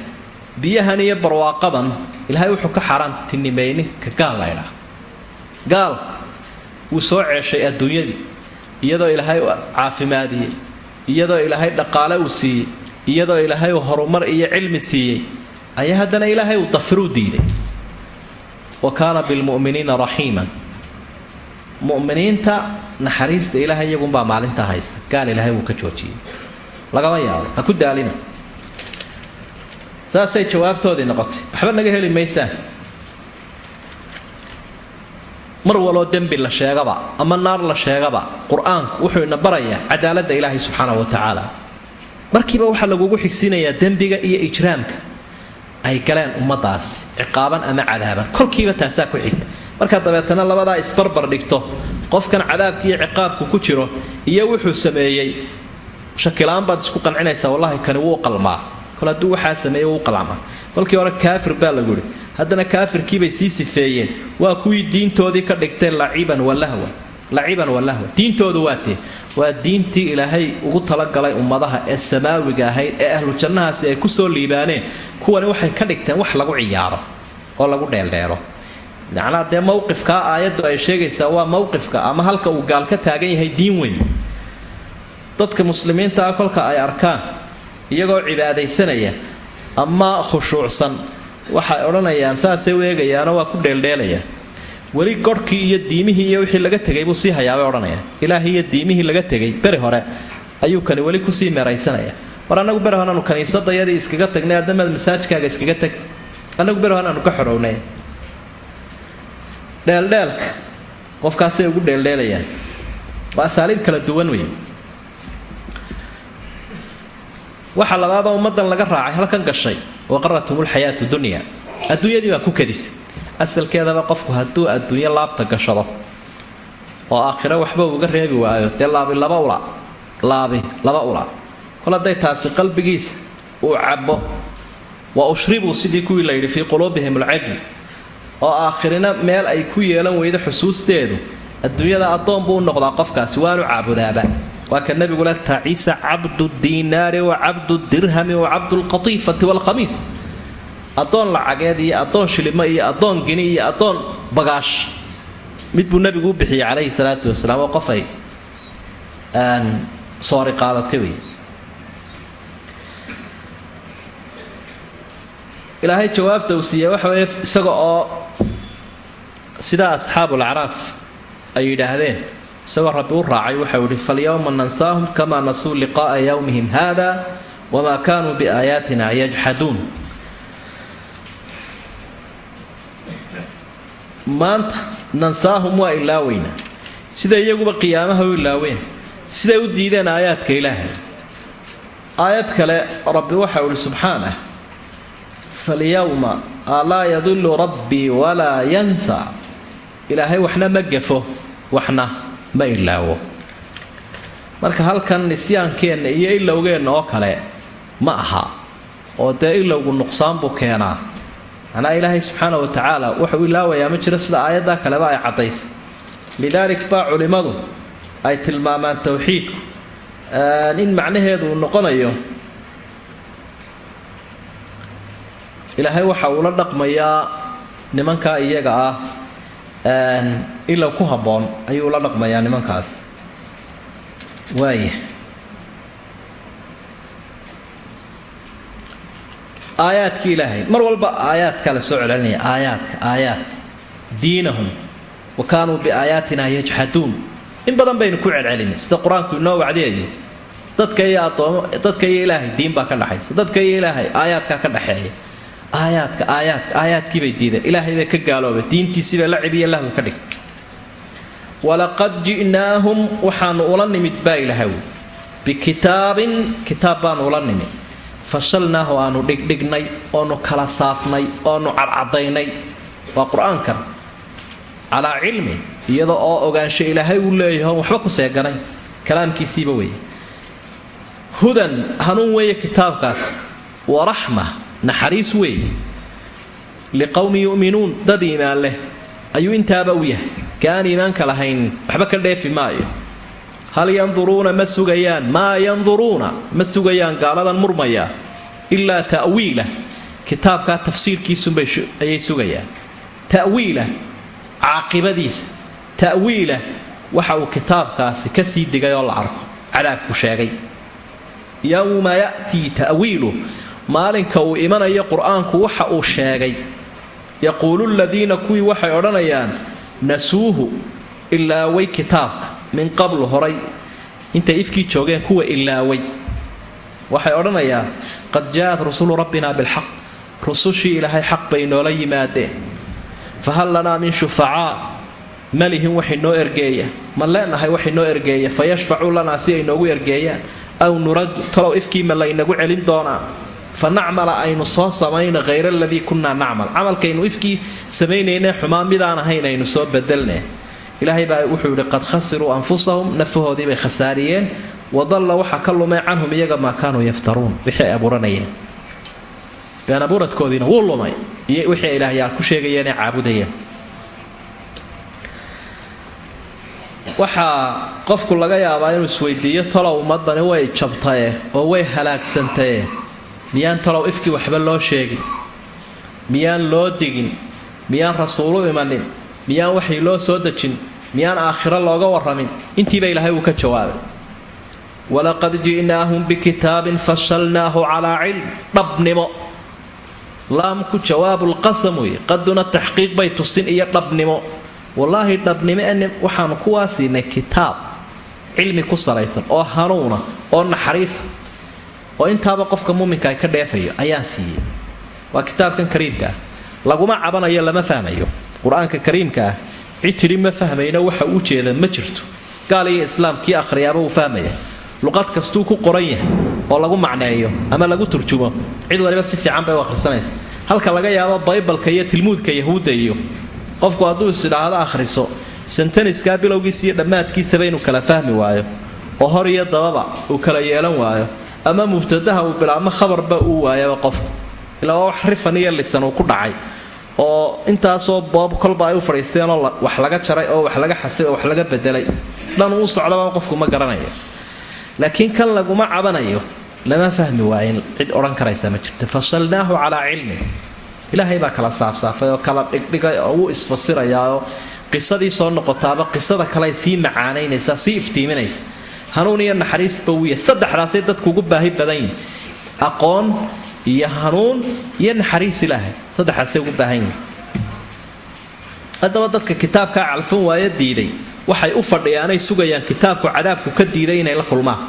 biyahan iyo barwaaqadan ilaahay wuxuu ka xaaraantinimayni ka gaal laydhaa gaal wuu soo ceeshay adduunyadii iyadoo ilaahay caafimaadiyey iyadoo ilaahay dhaqaale uu siiyey iyadoo ilaahay uu horumar iyo cilmi siiyey ayaa haddana ilaahay uu dafiruu diiday. Wa kaana bilmu'miniina raxiiman mu'miniinta naxariista ilaahay iyagunbaa maalintaa haysta. Gaal ilaahay wuu ka joojiyey. Lagama yaabay ha ku daalina. Saasay jawaabtoodii noqotay. Waxba naga heli maysaan. Mar waloo dembi la sheegaba ama naar la sheegaba qur'aanku wuxuu ina barayaa cadaaladda ilaahay subxaana wa tacaala markiiba waxaa lagugu xigsiinayaa dembiga iyo ijraamka. Ay galeen ummadaasi ciqaaban ama cadaaban. Kolkiiba taasaa ku xigta. Markaa dabeetana labadaa isbarbar dhigto qofkan cadaabka iyo ciqaabku ku jiro iyo wuxuu sameeyey shakilaan baad isku qancinaysaa wallahi kani wuu qalmaa. Kol hadduu waxaa sameeyey wuu qalmaa. Kolkii hore kaafir baa lagu yihi haddana kaafirkiibay sii sifeeyeen. Waa kuwii diintoodii ka dhigtay laciban walahwa laciban walahwa diintoodu waa tee waa diintii ilaahay ugu talagalay ummadaha ee samaawiga ahayd ee ahlu jannahaasi ay ku soo liibaaneen. Kuwani waxay ka dhigteen wax lagu ciyaaro oo lagu dheeldheelo macnaa dee mowqifkaa aayaddu ay sheegaysaa waa mowqifka ama halka uu gaal ka taagan yahay diin weyn. Dadka muslimiinta ah kolka ay arkaan iyagoo cibaadaysanaya ama khushuucsan waxay odhanayaan saasay u eegayaanoo waa ku dheeldheelayaan weli gorhkii iyo diimihii iyo wixii laga tegay buu sii hayaabay odhanayaan ilaahii iyo diimihii laga tegay beri hore ayuu kani weli ku sii meeraysanaya. War annagu beri hore aanu kaniisadayadii iskaga tagnay adamaad masaajkaaga iskaga tagta annagu beri hore aanu ka xorownay. Dheeldheelka qofkaasay ugu dheeldheelayaan. Waa asaaliib kala duwan wey waxa labaadoo ummadan laga raacay halkan gashay. Waqaratumulxayaatu dunya. Adduunyadii baa ku kadisay asalkeedaba qofku hadduu adduunyo laabta gashado oo aakhiro waxba uga reebi waayo dee laabi laba ula laabi laba ula. Kol hadday taasi qalbigiisa uu cabo wa ushribuu sidii kuwii la yidhi fii quluubihim alcajl oo aakhirina meel ay ku yeelan weydo xusuusteedu adduunyada addoon buu u noqdaa qofkaasi waanu caabudaaba. Waa ka nabigu le taciisa cabdu diinaari wa cabdu dirhami wa cabdu lqatiifati waalkhamiis addoon lacageed iyo addoon shilimo iyo addoon gini iyo addoon bagaash. Mid buu nabigu u bixiyey calayhi salaatu wasalaam oo qof ay soori qaadatay wey ilaahay jawaabta uu siiyey waxa weeye isaga oo sidaa asxaabul acraaf ay yidhaahdeen isagoo rabbi u raacay waxau ihi falyowma nansaahum kamaa nasuu liqa'a yowmihim hada wamaa kaanuu biaayaatina yajxaduun maanta nansaahum waa ilaaweynaa siday iyaguba qiyaamaha u ilaaween siday u diideen aayaadka ilaahay. Aayad kale rabbi waxau ihi subxaanah falyowma alaa yadullu rabbii walaa yansa. Ilaahay waxna ma gafo waxna ma ilaawo. Marka halkan nisyaankeenna iyo ilowgeenna oo kale ma aha oo dee ilowgu nuqsaan buu keenaa macnaa ilaahay subxaana wa tacaala wuxuu ilaawayaa ma jiro sida aayaddaa kaleba ay caddaysay lidaalik baa culimmadu ay tilmaamaan towxiidku in macnaheedu uu noqonayo ilaahay waxa uula dhaqmayaa nimankaa iyaga ah ilow ku habboon ayuu ula dhaqmayaa nimankaas. Waaya aayaadkii ilaahay. Mar walba aayaadkaa la soo celinaya aayaadka aayaadka. Diinahum wa kaanuu biaayaatina yajxaduun. In badan baynu ku celcelinay sida qur'aanku inoo wacdiyayo. Dadka iyo adoomo dadka iyo ilaahay diin baa ka dhaxaysa. Dadka iyo ilaahay aayaadkaa ka dhaxeeya. Aayaadka aayaadka aayaadkiibay diideen. Ilaahay bay ka gaaloobay. Diintiisiibay la cibiya lahwi ka dhigtay. Walaqad ji'naahum waxaanu ula nimid baa ilahaw bikitaabin kitaab baanu ula nimid fashalnaahu aanu dhigdhignay oonu kala saafnay oonu cadcadaynay waa qur'aankan. Calaa cilmin iyada oo ogaansho ilaahay uu leeyaho waxba ku seeganay kalaamkiisiiba weeye. Hudan hanuun weeye kitaabkaas. Wa raxma naxariis weeye. Liqowmi yu'minuun dad iimaan leh. Ayuu intaaba u yahay. Kaan iimaanka lahayn waxba ka dheefi maayo hal yanduruuna ma sugayaan. Maa yanduruuna ma sugayaan gaaladan murmaya. Ilaa ta'wiilah kitaabkaa tafsiirkiisunbay ayay sugayaan. Ta'wiilah caaqibadiisa. Ta'wiilah waxa uu kitaabkaasi ka sii digay oo la arko. Cadaabku sheegay. Yowma ya'tii ta'wiilu. Maalinka uu imanayo qur'aanku waxa uu sheegay. Yaquulu ladiina kuwii waxay odhanayaan nasuuhu. Ilaaway kitaabka min qablu horay. Intay ifkii joogeen kuwa ilaaway. Waxay odhanayaan qad ja'at rusulu rabbina bilxaq rusushii ilaahay xaq bay noola yimaadeen. Fahal lanaa min shufacaa? Malihin wax inoo ergeeya. Ma leenahay wax inoo ergeeya? Fa yashfacuu lanaa si ay noogu ergeeyaan? Aw nuraddu talow ifkiima laynagu celin doonaa? Fa nacmala aynu soo samayna hayra aladii kunnaa nacmal. Camalkaynu ifkii samaynayne xumaan midaan ahayn aynu soo bedelne ilaahay baa wuxuu yidhi qad khasiruu anfusahum. Nafahoodii bay khasaariyeen. Wadalla waxa ka lumay canhum iyaga maa kaanuu yaftaruun. Wixii ay abuuranayeen. Been abuuradkoodiina wuu lumay. Iyo wixii ilaahyaal ku sheegayeen ee caabudayeen. Waxaa qofku laga yaabaa inuu isweydiiyo talow ummadani way jabtaye oo way halaagsantaye miyaan talow ifkii waxba loo sheegin? Miyaan loo digin? Miyaan rasuulu imanin? Miyaan waxay loo soo dejin miyaan aakhiro looga warramin? Intiiba ilaahay uu ka jawaabay walaqad ji'naahum bikitaabin fashalnaahu calaa cilm. Dhabnimo. Laamku jawaabulqasam wey qaduna taxqiiq bay tusin iyo dhabnimo. Wallaahi dhabnimo ene waxaanu kuwaa siinay kitaab cilmi ku salaysan oo hanuuna oo naxariisa oo intaaba qofka muminka ay ka dheefayo ayaan siiyey. Waa kitaabkan kariimka ah. Laguma cabanayo lama fahmayo qur'aanka kariimka ah cid tidhi ma fahmayno waxa uu jeeda ma jirto. Gaal iyo islaamkii akhriyaaba uu fahmaya. Luqad kastuu ku qoran yahay oo lagu macneeyo ama lagu turjumo cid waliba si fiican bay u akhrisanaysa. Halka laga yaabo baybalka iyo tilmuudka yahuudda iyo qofku hadduu isidhaahdo akhriso. Santaniskaa bilowgiisa iyo dhammaadkiisaba inuu kala fahmi waayo oo hor iyo dababa uu kala yeelan waayo ama mubtadaha uu bilaabmo khabarba uu waayaba qofku. Ilaa waa wax rifan iyo lisan uu ku dhacay oo intaasoo boob kolba ay u fadhiisteenoo wax laga jaray oo wax laga xafay oo wax laga bedelay dhan uu socdaba qofku ma garanayo laakiin kan laguma cabanayo lama fahmi waayin cid odhan karaysa ma jirta fasalnaahu calaa cilmin ilaahay baa kala saafsaafay oo kala dhigdhigay oo wuu isfasirayaao qisadii soo noqotaaba qisada kale sii macaanaynaysaa sii iftiiminaysa hanuun iyo naxariisba wiya saddexdaasay dadku ugu baahi badan yihiin aqoon iyo hanuun iyo naxariis ilaahay. Saddexdaasay ugu baahan yihiin haddaba dadka kitaabkaa calfan waayo diiday. Waxay u fadhiyaanay sugayaan kitaabku cadaabku ka diiday inay la kulmaan.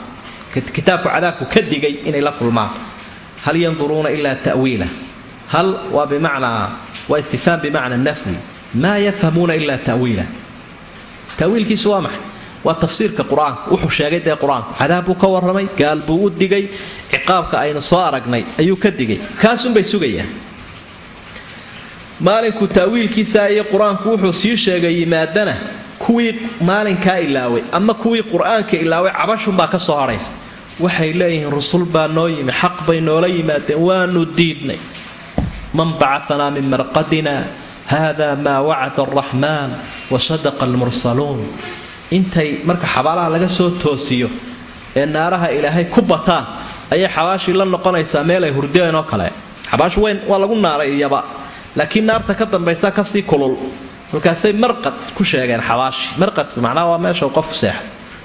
Kitaabku cadaabku ka digay inay la kulmaan. Hal yanduruuna ilaa ta'wiila. Hal waa bimacnaa waa istifhaam bimacna nafwi. Maa yafhamuuna ilaa ta'wiila. Tawiilkiisu waa maxay waa tafsiirka qur'aanka wuxuu sheegay dee qur'aanku cadaab buu ka warramay gaal buu u digay ciqaabka aynu soo aragnay ayuu ka digay. Kaasunbay sugayaan. Maalinku taawiilkiisa iyo qur'aanku wuxuu sii sheegay yimaadana kuwii maalinkaa ilaaway ama kuwii qur'aanka ilaaway cabashunbaa ka soo hadhaysa waxay leeyihiin rusul baa noo yimi xaq bay noola yimaadeen waanu diidnay. Man bacaanaa min marqadina hada maa wacada araxmaan wasadaqa almursaluun intay marka xabaalaha laga soo toosiyo ee naaraha ilaahay ku bataan ayay xabaashii la noqonaysaa meel ay hurdeen oo kale. Xabaashu weyn waa lagu naaray laakiin naarta ka dambaysa ka sii kulul. Markaasay marqad ku sheegeen xabaashi. Marqadku macnaha waa meesha qofku seexo.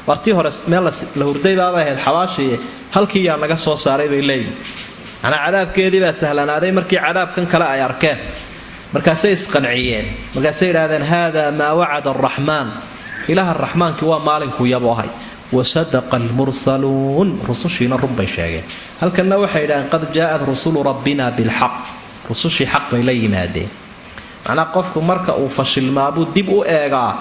Wartii hore meel la hurdaybaabay ahayd xabaashii halkii yaa naga soo saaray bay leeyihiin macnaa cadaabkeedii baa sahlanaaday markii cadaabkan kale ay arkeen. Markaasay isqanciyeen. Markaasay yidhaahdeen haada maa wacada araxmaan ilaaha raxmaankii waa maalinkuu yabo ahay wasadaqa almursaluun rusushiina runbay sheegeen. Halkanna waxay yidhahdeen qad jaa'at rusulu rabbina bilxaq rusushii xaq bay la yimaadeen. Macnaa qofku marka uu fashilmaabuu dib u eegaa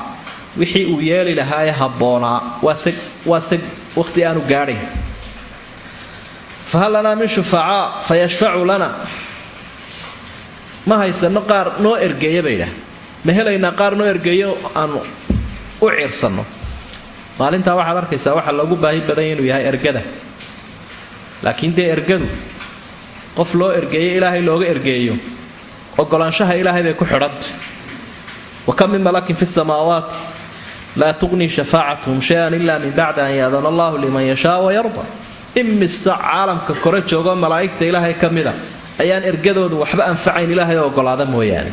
wixii uu yeeli lahaayee habboonaa waa se waqhti aanu gaadhayn fahal lanaa min shufacaa fayashfacu lana. Ma haysano qaar noo ergeeya bay idhaah ma helaynaa qaar noo ergeeyo aanu u ciirsanno maalintaa waxaad arkaysaa waxaa loogu baahi badanya inuu yahay ergada. Laakiin dee ergadu qof loo ergeeyo ilaahay looga ergeeyo ogolaanshaha ilaahay bay ku xidhanta wa kam min malakin fi samaawaati laa tuqnii shafaacatuhum shay-an ila min bacdi an yaadana allahu liman yashaa wayarda imisa caalamka kore joogoo malaa'igta ilaahay ka mida ayaan ergadoodu waxba anfacayn ilaahay ogolaada mooyaane.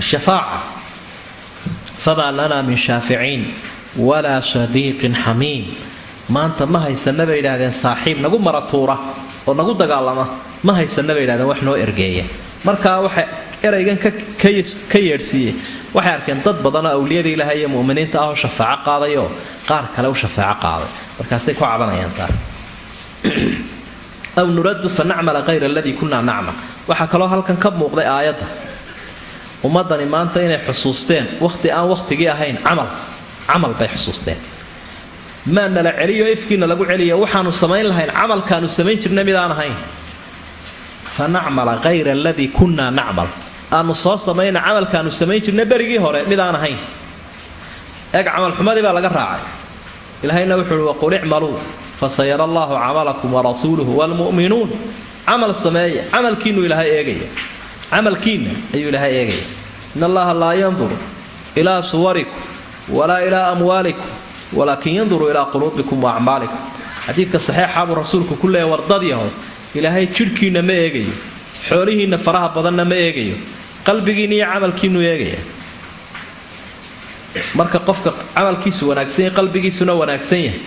Shafaaca famaa lanaa min shaaficiin walaa sadiiqin xamiim. Maanta ma haysana bay idhaahdeen saaxiib nagu maratuura oo nagu dagaalama. Ma haysana bay idhahdeen wax noo ergeeya markaa waxa eraygan ka yeedhsiiyey waxay arkeen dad badanoo awliyada ilaahay iyo muminiinta ahoo shafaaco qaadayoo qaar kale u shafaaco qaaday. Markaasay ku cabanayaan taa aw nuraddu fa nacmala aladii kunaa nacmal. Waxaa kaloo halkan ka muuqday aayadda ummadani maanta inay xusuusteen wakhti aan wakhtigii ahayn camal camal bay xusuusteen. Maa nala celiyo ifkiina lagu celiyo waxaanu samayn lahayn camalkaanu samayn jirnay midaan ahayn. Fa nacmala hayra aladii kunaa nacmal. Aanu soo samayna camalkaanu samayn jirnay berigii hore midaan ahayn. Eeg camalxumadii baa laga raacay. Ilaahayna wuxuu uhi waqul icmaluu fasayara allaahu camalakum warasuuluhu waalmu'minuun camal sameeya camalkiinu ilaahay eegaya camalkiinna ayuu ilaahay eegaya in allaha laa yanduru ilaa suwarikum walaa ilaa amwaalikum walaakin yanduru ilaa quluubikum wa acmaalikum. Xadiidka saxeexa buu rasuulku ku leeya wardadyahood ilaahay jidhkiinna ma eegayo xoolihiinna faraha badanna ma eegayo qalbigiinna iyo camalkiinu eegaya. Marka qofka camalkiisu wanaagsan yahay qalbigiisuna wanaagsan yahay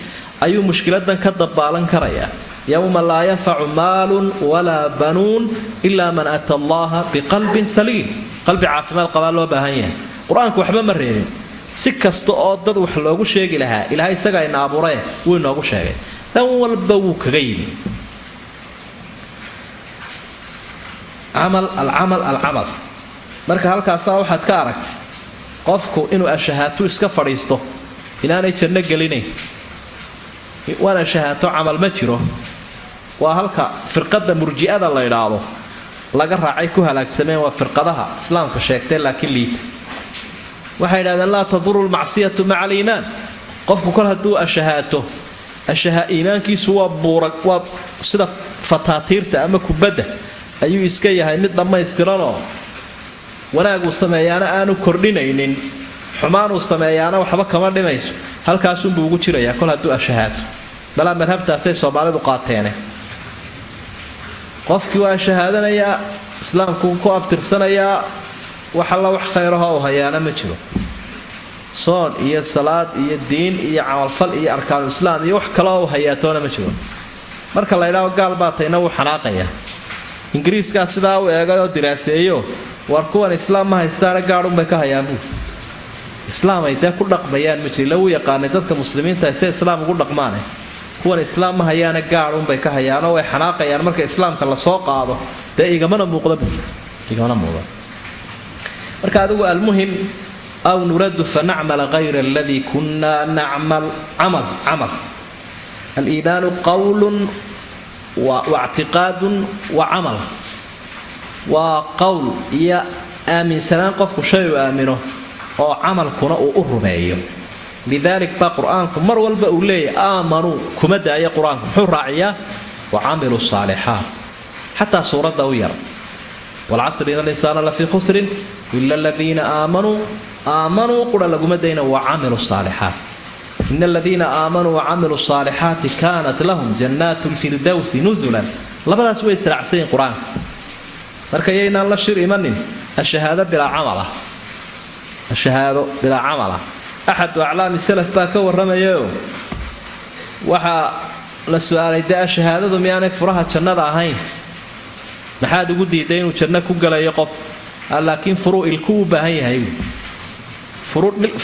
ayuu mushkiladan ka dabaalan karayaa yowma laa yanfacu maalun walaa banuun ilaa man ata allaha biqalbin saliim qalbi caafimaad qabaa loo baahan yahay qur'aanku waxba ma reebin si kasta oo dad wax loogu sheegi lahaa ilahay isaga ayna abuuree wuu inoogu sheegay dhan walba wuu kaga yimi camal alcamal alcamal marka halkaasaa waxaad ka aragtay qofku inuu ashahaato iska fadhiisto inaanay janno gelinayn waan ashahaato camal ma jiro waa halka firqada murji'ada la idhaahdo laga raacay ku halaagsameen waa firqadaha islaamka sheegtee laakiin liita waxay idhahdeen laa taduru lmacsiyatu maca aliimaan. Qofku kol hadduu ashahaato ashaha iimaankiisu waa buura waa sida fataatiirta ama kubadda ayuu iska yahay mid dhammaystiranoo. Wanaaguu sameeyaana aanu kordhinaynin xumaanuu sameeyaana waxba kama dhimayso. Halkaasunbuu ugu jirayaa kol hadduu ashahaato. Balaa madhabtaasay soomaalidu qaateene qofkii waa shahaadanayaa islaamkuu ku abtirsanayaa wax alla wax khayraho u hayaana ma jiro. Soon iyo salaad iyo diin iyo camalfal iyo arkaanu islaam iyo wax kaloo u hayaatoona ma jiro. Marka la ydhaao gaal baatayna wuu xanaaqayaa ingiriiskaa sidaa u eegay oo diraaseeyo war kuwan islaam ma haystaana gaadhunbay ka hayaan buur islaam ay dee ku dhaqmayaan ma jiri lagu yaqaanay dadka muslimiinta se islaam ugu dhaqmaane kuwan islaam ma hayaane gaadhunbay ka hayaanoo way xanaaqayaan marka islaamka la soo qaado. Dee igamana muuqda buui igamana muuqda. Marka adigu almuhim aw nuraddu fanacmala hayra aladii kunna nacmal. Camal camal. Aliimaanu qowlun wactiqaadun wa camal. Waa qowl iyo aaminsanaan qofku shay uu aamino oo camalkuna uu u rumeeyo lidaalik baa qur'aanku mar walba uu leeyahy aamanuu kuma daayo qur'aanku. Muxuu raaciyaa? Wa camiluu saalixaat xataa suuradda u yar. Walcasri ina linsaana lafii khusrin ila aladiina aamanuu aamanuu qura laguma dayna wa camiluu saalixaat in aladiina aamanuu wacamiluu marka yaynaan la shir imanin ashahaado bilaa camalah ashahaado bilaa camalah axadu aclaami salaf baa ka warramayaoo waxaa la su'aalay dee ashahaadadu miyaanay furaha jannada ahayn maxaad ugu diiday inuu janno ku galayo qof laakiin furuu ilku u baahan yahay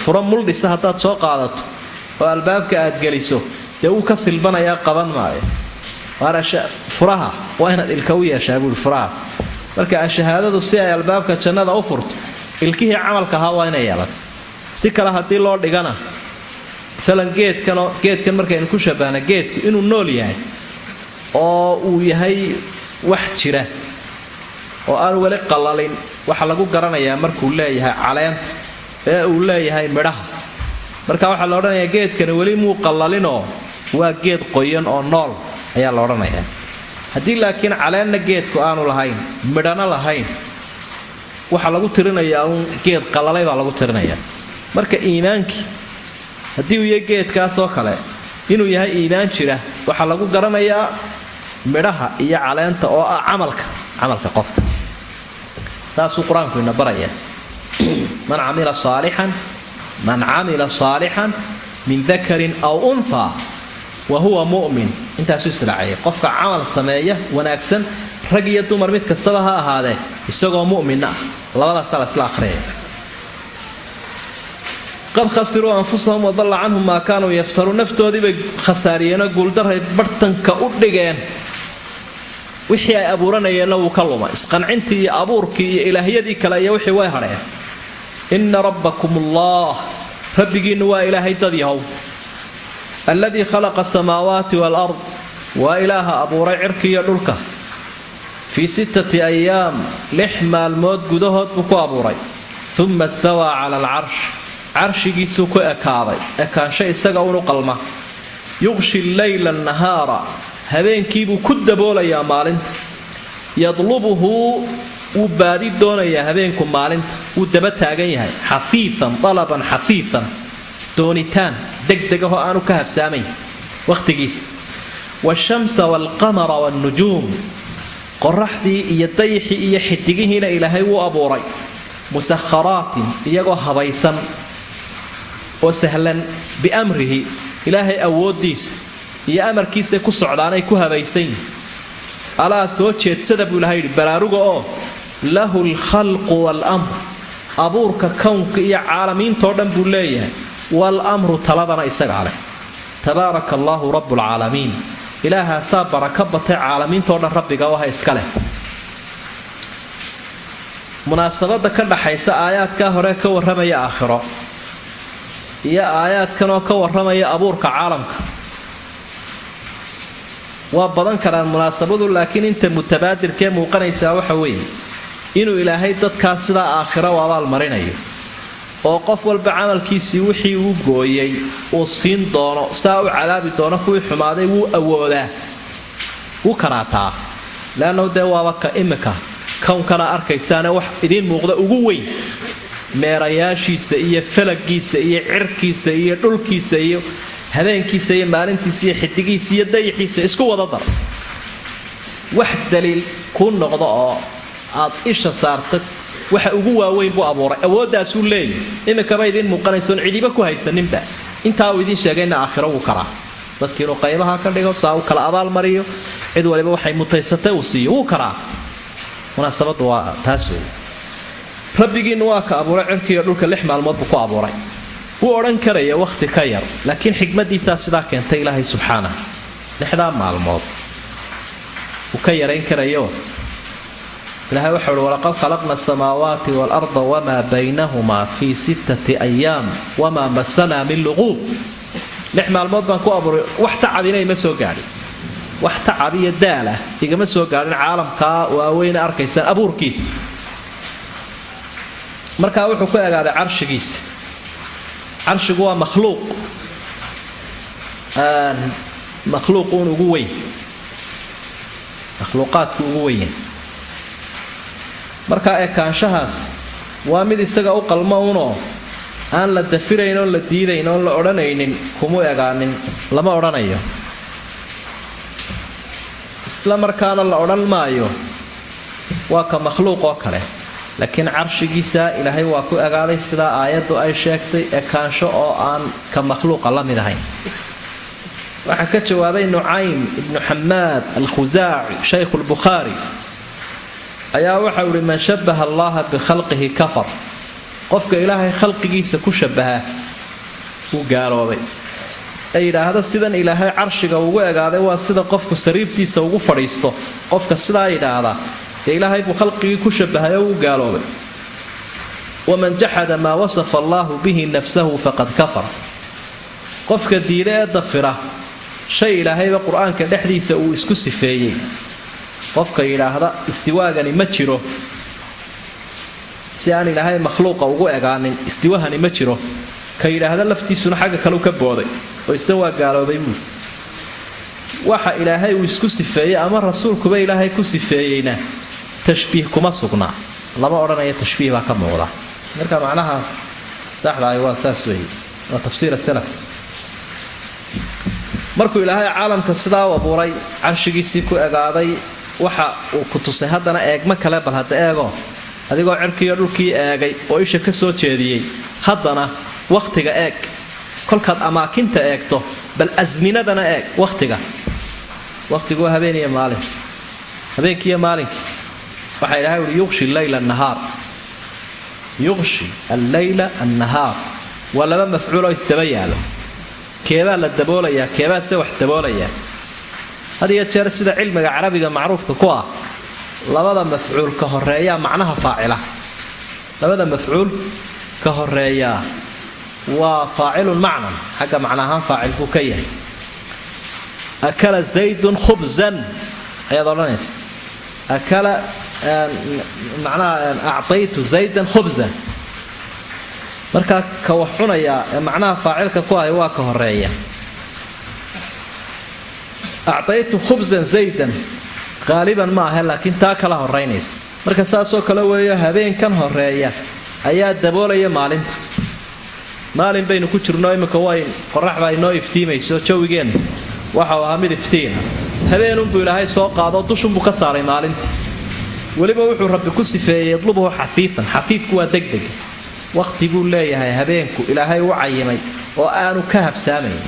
furo muldhisa haddaad soo qaadato oo albaabka aad geliso dee wuu ka silbanayaa qaban maayo u yeeshaa buui furahaas marka ashahaadadu si ay albaabka jannada u furto ilkihii camalka ahaa waa inay yeelato si kale haddii loo dhigana maalan geedkanoo geedkan markaynu ku shabahna geedku inuu nool yahay oo uu yahay wax jira oo aan weli qallalin waxaa lagu garanayaa markuu leeyahay caleenta ee uu leeyahay midhaha. Marka waxaa la odhanayaa geedkani weli muu qallalinoo waa geed qoyan oo nool ayaa la odhanayaa. Haddii laakiin caleenna geedku aanu lahayn midhana lahayn waxaa lagu tirinayaa uun geed qallalay baa lagu tirinayaa marka iimaankii haddii uu yahay geedkaasoo kale inuu yahay iimaan jira waxaa lagu garanayaa midhaha iyo caleenta oo ah camalka camalka qofka. Saasuu qur'aanku ina baraya. Man camila saalixan man camila saalixan min dakarin aw unthaa wa huwa mu'min. Intaasuu israacaya. Qofka camal sameeya wanaagsan rag iyo dumar mid kastaba ha ahaadee isagoo mu'minna ah. Labadaasaa la isla akhriyaya qad khasiruu anfusahum wadalla canhum maa kaanuu yaftaruun. Naftoodiibay khasaariyeenoo guuldaray barhtanka u dhigeen. Wixii ay abuuranayeenna wuu ka luma. Isqancintii iyo abuurkii iyo ilaahyadii kale iyo wixii way hadheen. Inna rabbakum allah rabbigiinnu waa ilaahay dad yahow. Alladii khalaqa asamaawaati waalard waa ilaaha abuuray cirkiiyo dhulka. Fii sittati ayaam lix maalmood gudahood buu ku abuuray. Uma istawaa cala alcarsh carshigiisuu ku ekaaday ekaansho isaga unu qalma yuqshi leyla nahaara habeenkiibuu ku daboolayaa maalinta yadlubuhu wuu baadi doonayaa habeenku maalinta wuu daba taagan yahay xafiifan dalaban xafiifan doonitaan degdegahoo aanu ka habsaamayn wakhtigiisa waashamsa waalqamara waalnujuum qoraxdii iyo dayixii iyo xidigihiina ilaahay wuu abuuray musakharaatin iyagoo habaysan oo sahlan biamrihi ilaahay awooddiisa iyo amarkiisay ku socdaanay ku habaysan yihiin alaa soo jeedsada buu ilahay yidhi baraaruga oo lahu alkhalqu waalamr abuurka kownka iyo caalamiintoo dhan buu leeyahay. Waalamru taladana isagaa leh. Tabaaraka allaahu rabbulcaalamiin ilaahaasaa baraka batay caalamiintoo dhan rabbiga oo ha iska leh. Munaasabada ka dhaxaysa aayaadkaa hore ka warramaya aakhiro iyo aayaadkanoo ka warramaya abuurka caalamka. Waa badan karaan munaasabadu laakiin inta mutabaadirkee muuqanaysaa waxa weeye inuu ilaahay dadkaas sidaa aakhiro u abaalmarinayo oo qof walba camalkiisii wixii uu gooyey uu siin doono saa u cadaabi doono kuwii xumaaday wuu awoodaa wuu karaataa. Leannahu dee waaba ka imika kownkana arkaysaane wax idiin muuqda ugu weyn meerayaashiisa iyo falagiisa iyo cirkiisa iyo dhulkiisa iyo habeenkiisa iyo maalintiisa iyo xidigiisa iyo dayixiisa isku wada dar. Wax daliil kuu noqdo oo aad isha saartad waxa ugu waaweyn buu abuuray. Awooddaasuu leeyahy iminkaba idiin muuqanaysoon cidiba ku haysaninba intaa uu idiin sheegayna aakhiro wuu karaa. Dadkii inuu qaybaha ka dhigo saa u kala abaalmariyo cid waliba waxay mutaysatay uu siiyo wuu karaa. Munaasabadu waa taas wey rabbigiinnu waa ka abuuray cirkiiyo dhulka lix maalmood buu ku abuuray. Wuu odhan karaya wakhti ka yar. Laakiin xikmadiisaa sidaa keentay ilaahay subxaanah lixdaa maalmood. Wuu ka yarayn karayo. Ilahay waxa uhi walaqad khalaqna asamaawaati waalarda wamaa baynahumaa fii sittati ayaam wamaa masanaa min luquub. Lix maalmood baan ku abuuray. Wax tacadina ima soo gaadhin. Wax tacad iyo daalah igama soo gaadhin caalamkaa waaweyne arkaysaan abuurkiisa markaa wuxuu ku egaaday carshigiisa. Carshigu waa makhluuq. Makhluuquun ugu weyn. Makhluuqaadku ugu weyn. Markaa ekaanshahaas waa mid isaga u qalmo unoo aan la dafirayn oon la diidayn oon la odhanaynin kumu egaanin lama odhanayo. Isla markaana la odhan maayo waa ka makhluuq oo kale laakiin carshigiisa ilaahay waa ku egaaday sidaa aayaddu ay sheegtay ekaansho oo aan ka makhluuqa la mid ahayn. Waxaa ka jawaabay nucaym ibnu xamaad alkhusaaci shaykhu lbukhaari ayaa waxau ihi man shabaha allaha bikhalqihi kafar. Qofka ilaahay khalqigiisa ku shabaha wuu gaaloobay. Ee yidhaahda sidan ilaahay carshiga ugu egaaday waa sida qofku sariirtiisa ugu fadhiisto. Qofka sidaa yidhaahda ee ilaahay buu khalqigii ku shabahay oo wuu gaaloobay. Waman jaxada maa wasafa allaahu bihi nafsahu faqad kafar qofka diida ee dafira shay ilaahayba qur'aanka dhexdiisa uu isku sifeeyey. Qofka yidhaahda istiwaagani ma jiro. Si aan ilaahay makhluuqa ugu egaanin istiwahani ma jiro. Ka yidhaahda laftiisuna xagga kaleu ka booday oo isna waa gaaloobay buuli waxa ilaahay uu isku sifeeyey ama rasuulkuba ilaahay ku sifeeyeyna tashbiih kuma sugnaa lama odhanaya tashbiih baa ka muuqda. Marka macnahaas saxdaay waa saas weeye. Waa tafsiir salaf. Markuu ilaahay caalamka sidaa u abuuray carshigiisii ku egaaday waxa uu ku tusay haddana eegma kale bal hadda eego. Adigoo cirkiiyo dhulkii eegay oo isha ka soo jeediyey haddana wakhtiga eeg. Kolkaad amaakinta eegto bal asminadana eeg. Wakhtiga. Wakhtigu waa habeeniyo maalin. Habeenkiiyo maalinkii waxaa ilahay uhi yuqshi leyla nahaar yuqshi alleyla annahaar waa laba mafcuuloo isdaba yaalo. Keebaa la daboolayaa keebaa se wax daboolayaa had iyo jeer sida cilmiga carabiga macruufka ku ah labada mafcuul ka horeeyaa macnaha faacila. Labada mafcuul ka horeeyaa waa faacilun macnan xagga macna ahaan faacil buu ka yahay. Akala zaydun khubzan ayaad odhanaysa. Akala macnaha actaytu zaydan khubzan. Markaa ka wax cunayaa macnaha faacilka ku ahay waa ka horreeya actaytu khubsan zaydan. Qaaliban ma ahe laakiin taa kala horaynaysa marka saasoo kale weeyo habeenkan horreeya ayaa daboolaya maalinta. Maalin baynu ku jirno imminka wayn qoraxbaa inoo iftiimayso jawigeenna waxau ahaa mid iftiina habeenunbuu ilaahay soo qaado dushunbuu ka saaray maalintii weliba wuxuu rabbi ku sifeeyey yadlubuhu xafiifan xafiifku waa degdeg. Waqti buu leeyahay habeenku ilaahay u cayimay oo aanu ka habsaamayn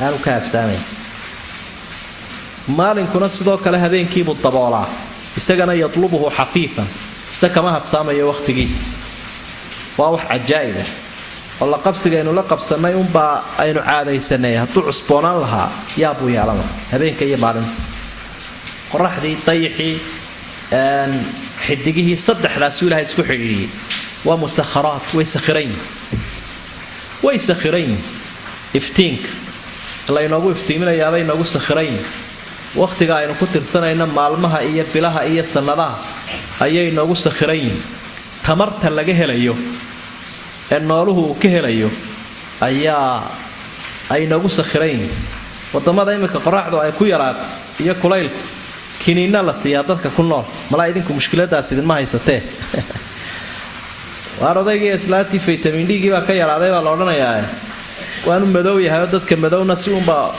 aanu ka habsaamayn maalinkuna sidoo kale habeenkiibuu daboolaa isagana yadlubuhu xafiifan isna kama habsaamayo wakhtigiisa waa wax cajaa'ibah oo la qabsigaynu la qabsannay unbaa aynu caadaysanay hadduu cusboonaan lahaa yaabuu yeelan lahaa habeenka iyo maalinta. Qoraxdii dayixii xidigihii saddexdaasuu ilahay isku xidhiidhiyey waa musakharaat way sakhiran way sakhiran yihiin iftiinka laynoogu iftiiminayaabay noogu sakhiran yihiin wakhtiga aynu ku tirsanayno maalmaha iyo bilaha iyo sannadaha ayay noogu sakhiran tamarta laga helayo ee nooluhu uu ka helayo ayaa ay noogu sakhiran yihiin waddamada iminka qoraxdu ay ku yaraato iyo kulaylku kiniinna la siiyaa dadka ku nool. Malaa idinku mushkiladaas idinma haysatee? Waar odaygii islaantii faytamin dhigii baa ka yaraaday baa la odhanayaa. Waanu madow yahay oo dadka madowna si uunbaa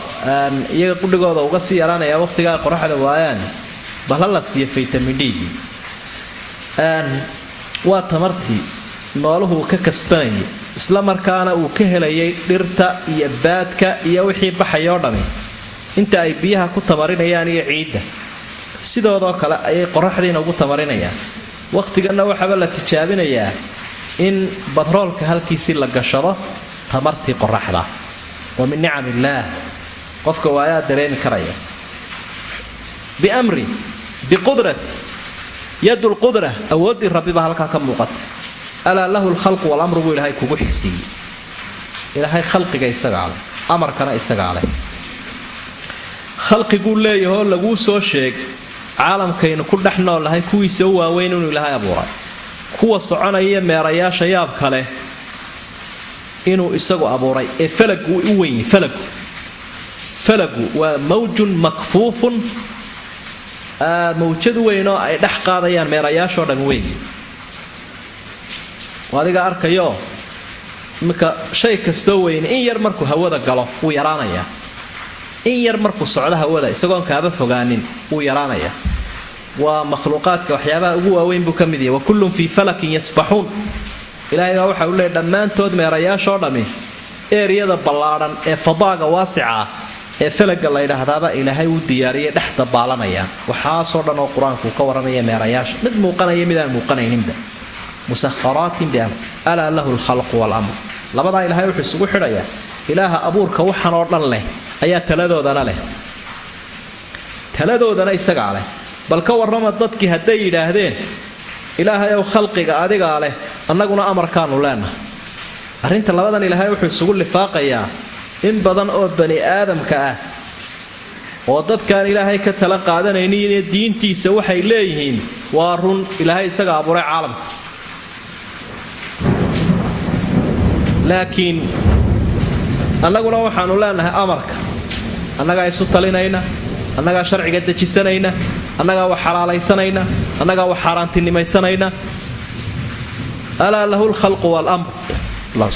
iyaga qudhigooda uga sii yaraanaya waqhtigaa qoraxda waayaan. Bal la siiyo faytamin dhigii waa tamartii nooluhu ka kasbanayay isla markaana uu ka helayay dhirta iyo baadka iyo wixii baxaya oo dhami. Inta ay biyaha ku tamarinayaan iyo ciidda sidoodoo kale ayay qoraxdiina ugu tamarinayaan wakhtiganna waxaaba la tijaabinayaa in batroolka halkiisii la gashado tamartii qoraxda. Wa min nicam illaah qofka waayaa dareemi karaya. Biamri biqudrati yadu lqudra awooddii rabbiba halkaa ka muuqata alaa lahu lkhalqu walamru buu ilaahay kugu xigsiiyey ilaahay khalqiga isagaa leh amarkana isagaa leh. Khalqiguu leeyahoo laguu soo sheeg caalamkaynu ku dhex noolnahay kuwiisa u waaweyn inuu ilaahay abuuray kuwa soconaya meerayaasha yaab kale inuu isagu abuuray. Ee falagu u wenyi falagu falagu waa mawjun makfuufun. Mawjad weynoo ay dhex qaadayaan meerayaashoo dhan weyn. Adiga arkayo iminka shay kastoo weyne in yar markuu hawada galo wuu yaraanayaa in yar markuu socdo hawada isagoon kaaba fogaanin wuu yaraanayaa. Waa makhluuqaadka waxyaabaha ugu waaweyn buu ka mid yahay. Wa fii falakin yasbaxuun. Ilaahay baa waxa uu leeyay dhammaantood meerayaashoo dhammi eeriyada ballaadhan ee fadaaga waasica ah ee falaga la ydhaahdaaba ilaahay uu diyaariyay dhex dabaalanayaan waxaasoo dhan oo qur'aankuu ka warramaya meerayaasha. Mid muuqanaya midaan muuqanayninba. Musakharaatin biamr alaa lahu lkhalqu waalamr labadaa ilaahay wuxuu isugu xidhayaa. Ilaaha abuurka waxan oo dhan leh ayaa taladoodana leh. Taladoodana isagaa leh. Bal ka warrama dadkii hadday yidhaahdeen ilaahay ow khalqiga adigaa leh annaguna amarkaanu leenahay arrinta labadan ilaahay wuxuu isugu lifaaqayaa in badan oo bani aadamka ah oo dadkaan ilaahay ka tala qaadanaynin diintiisa waxay leeyihiin waa run ilaahay isaga abuuray caalamka laakiin annaguna waxaanu leenahay amarka annagaa isu talinayna annagaa sharciga dejisanayna annagaa wax xalaalaysanayna annagaa wax xaaraantinimaysanayna. Alaa lahu lkhalqu waalamr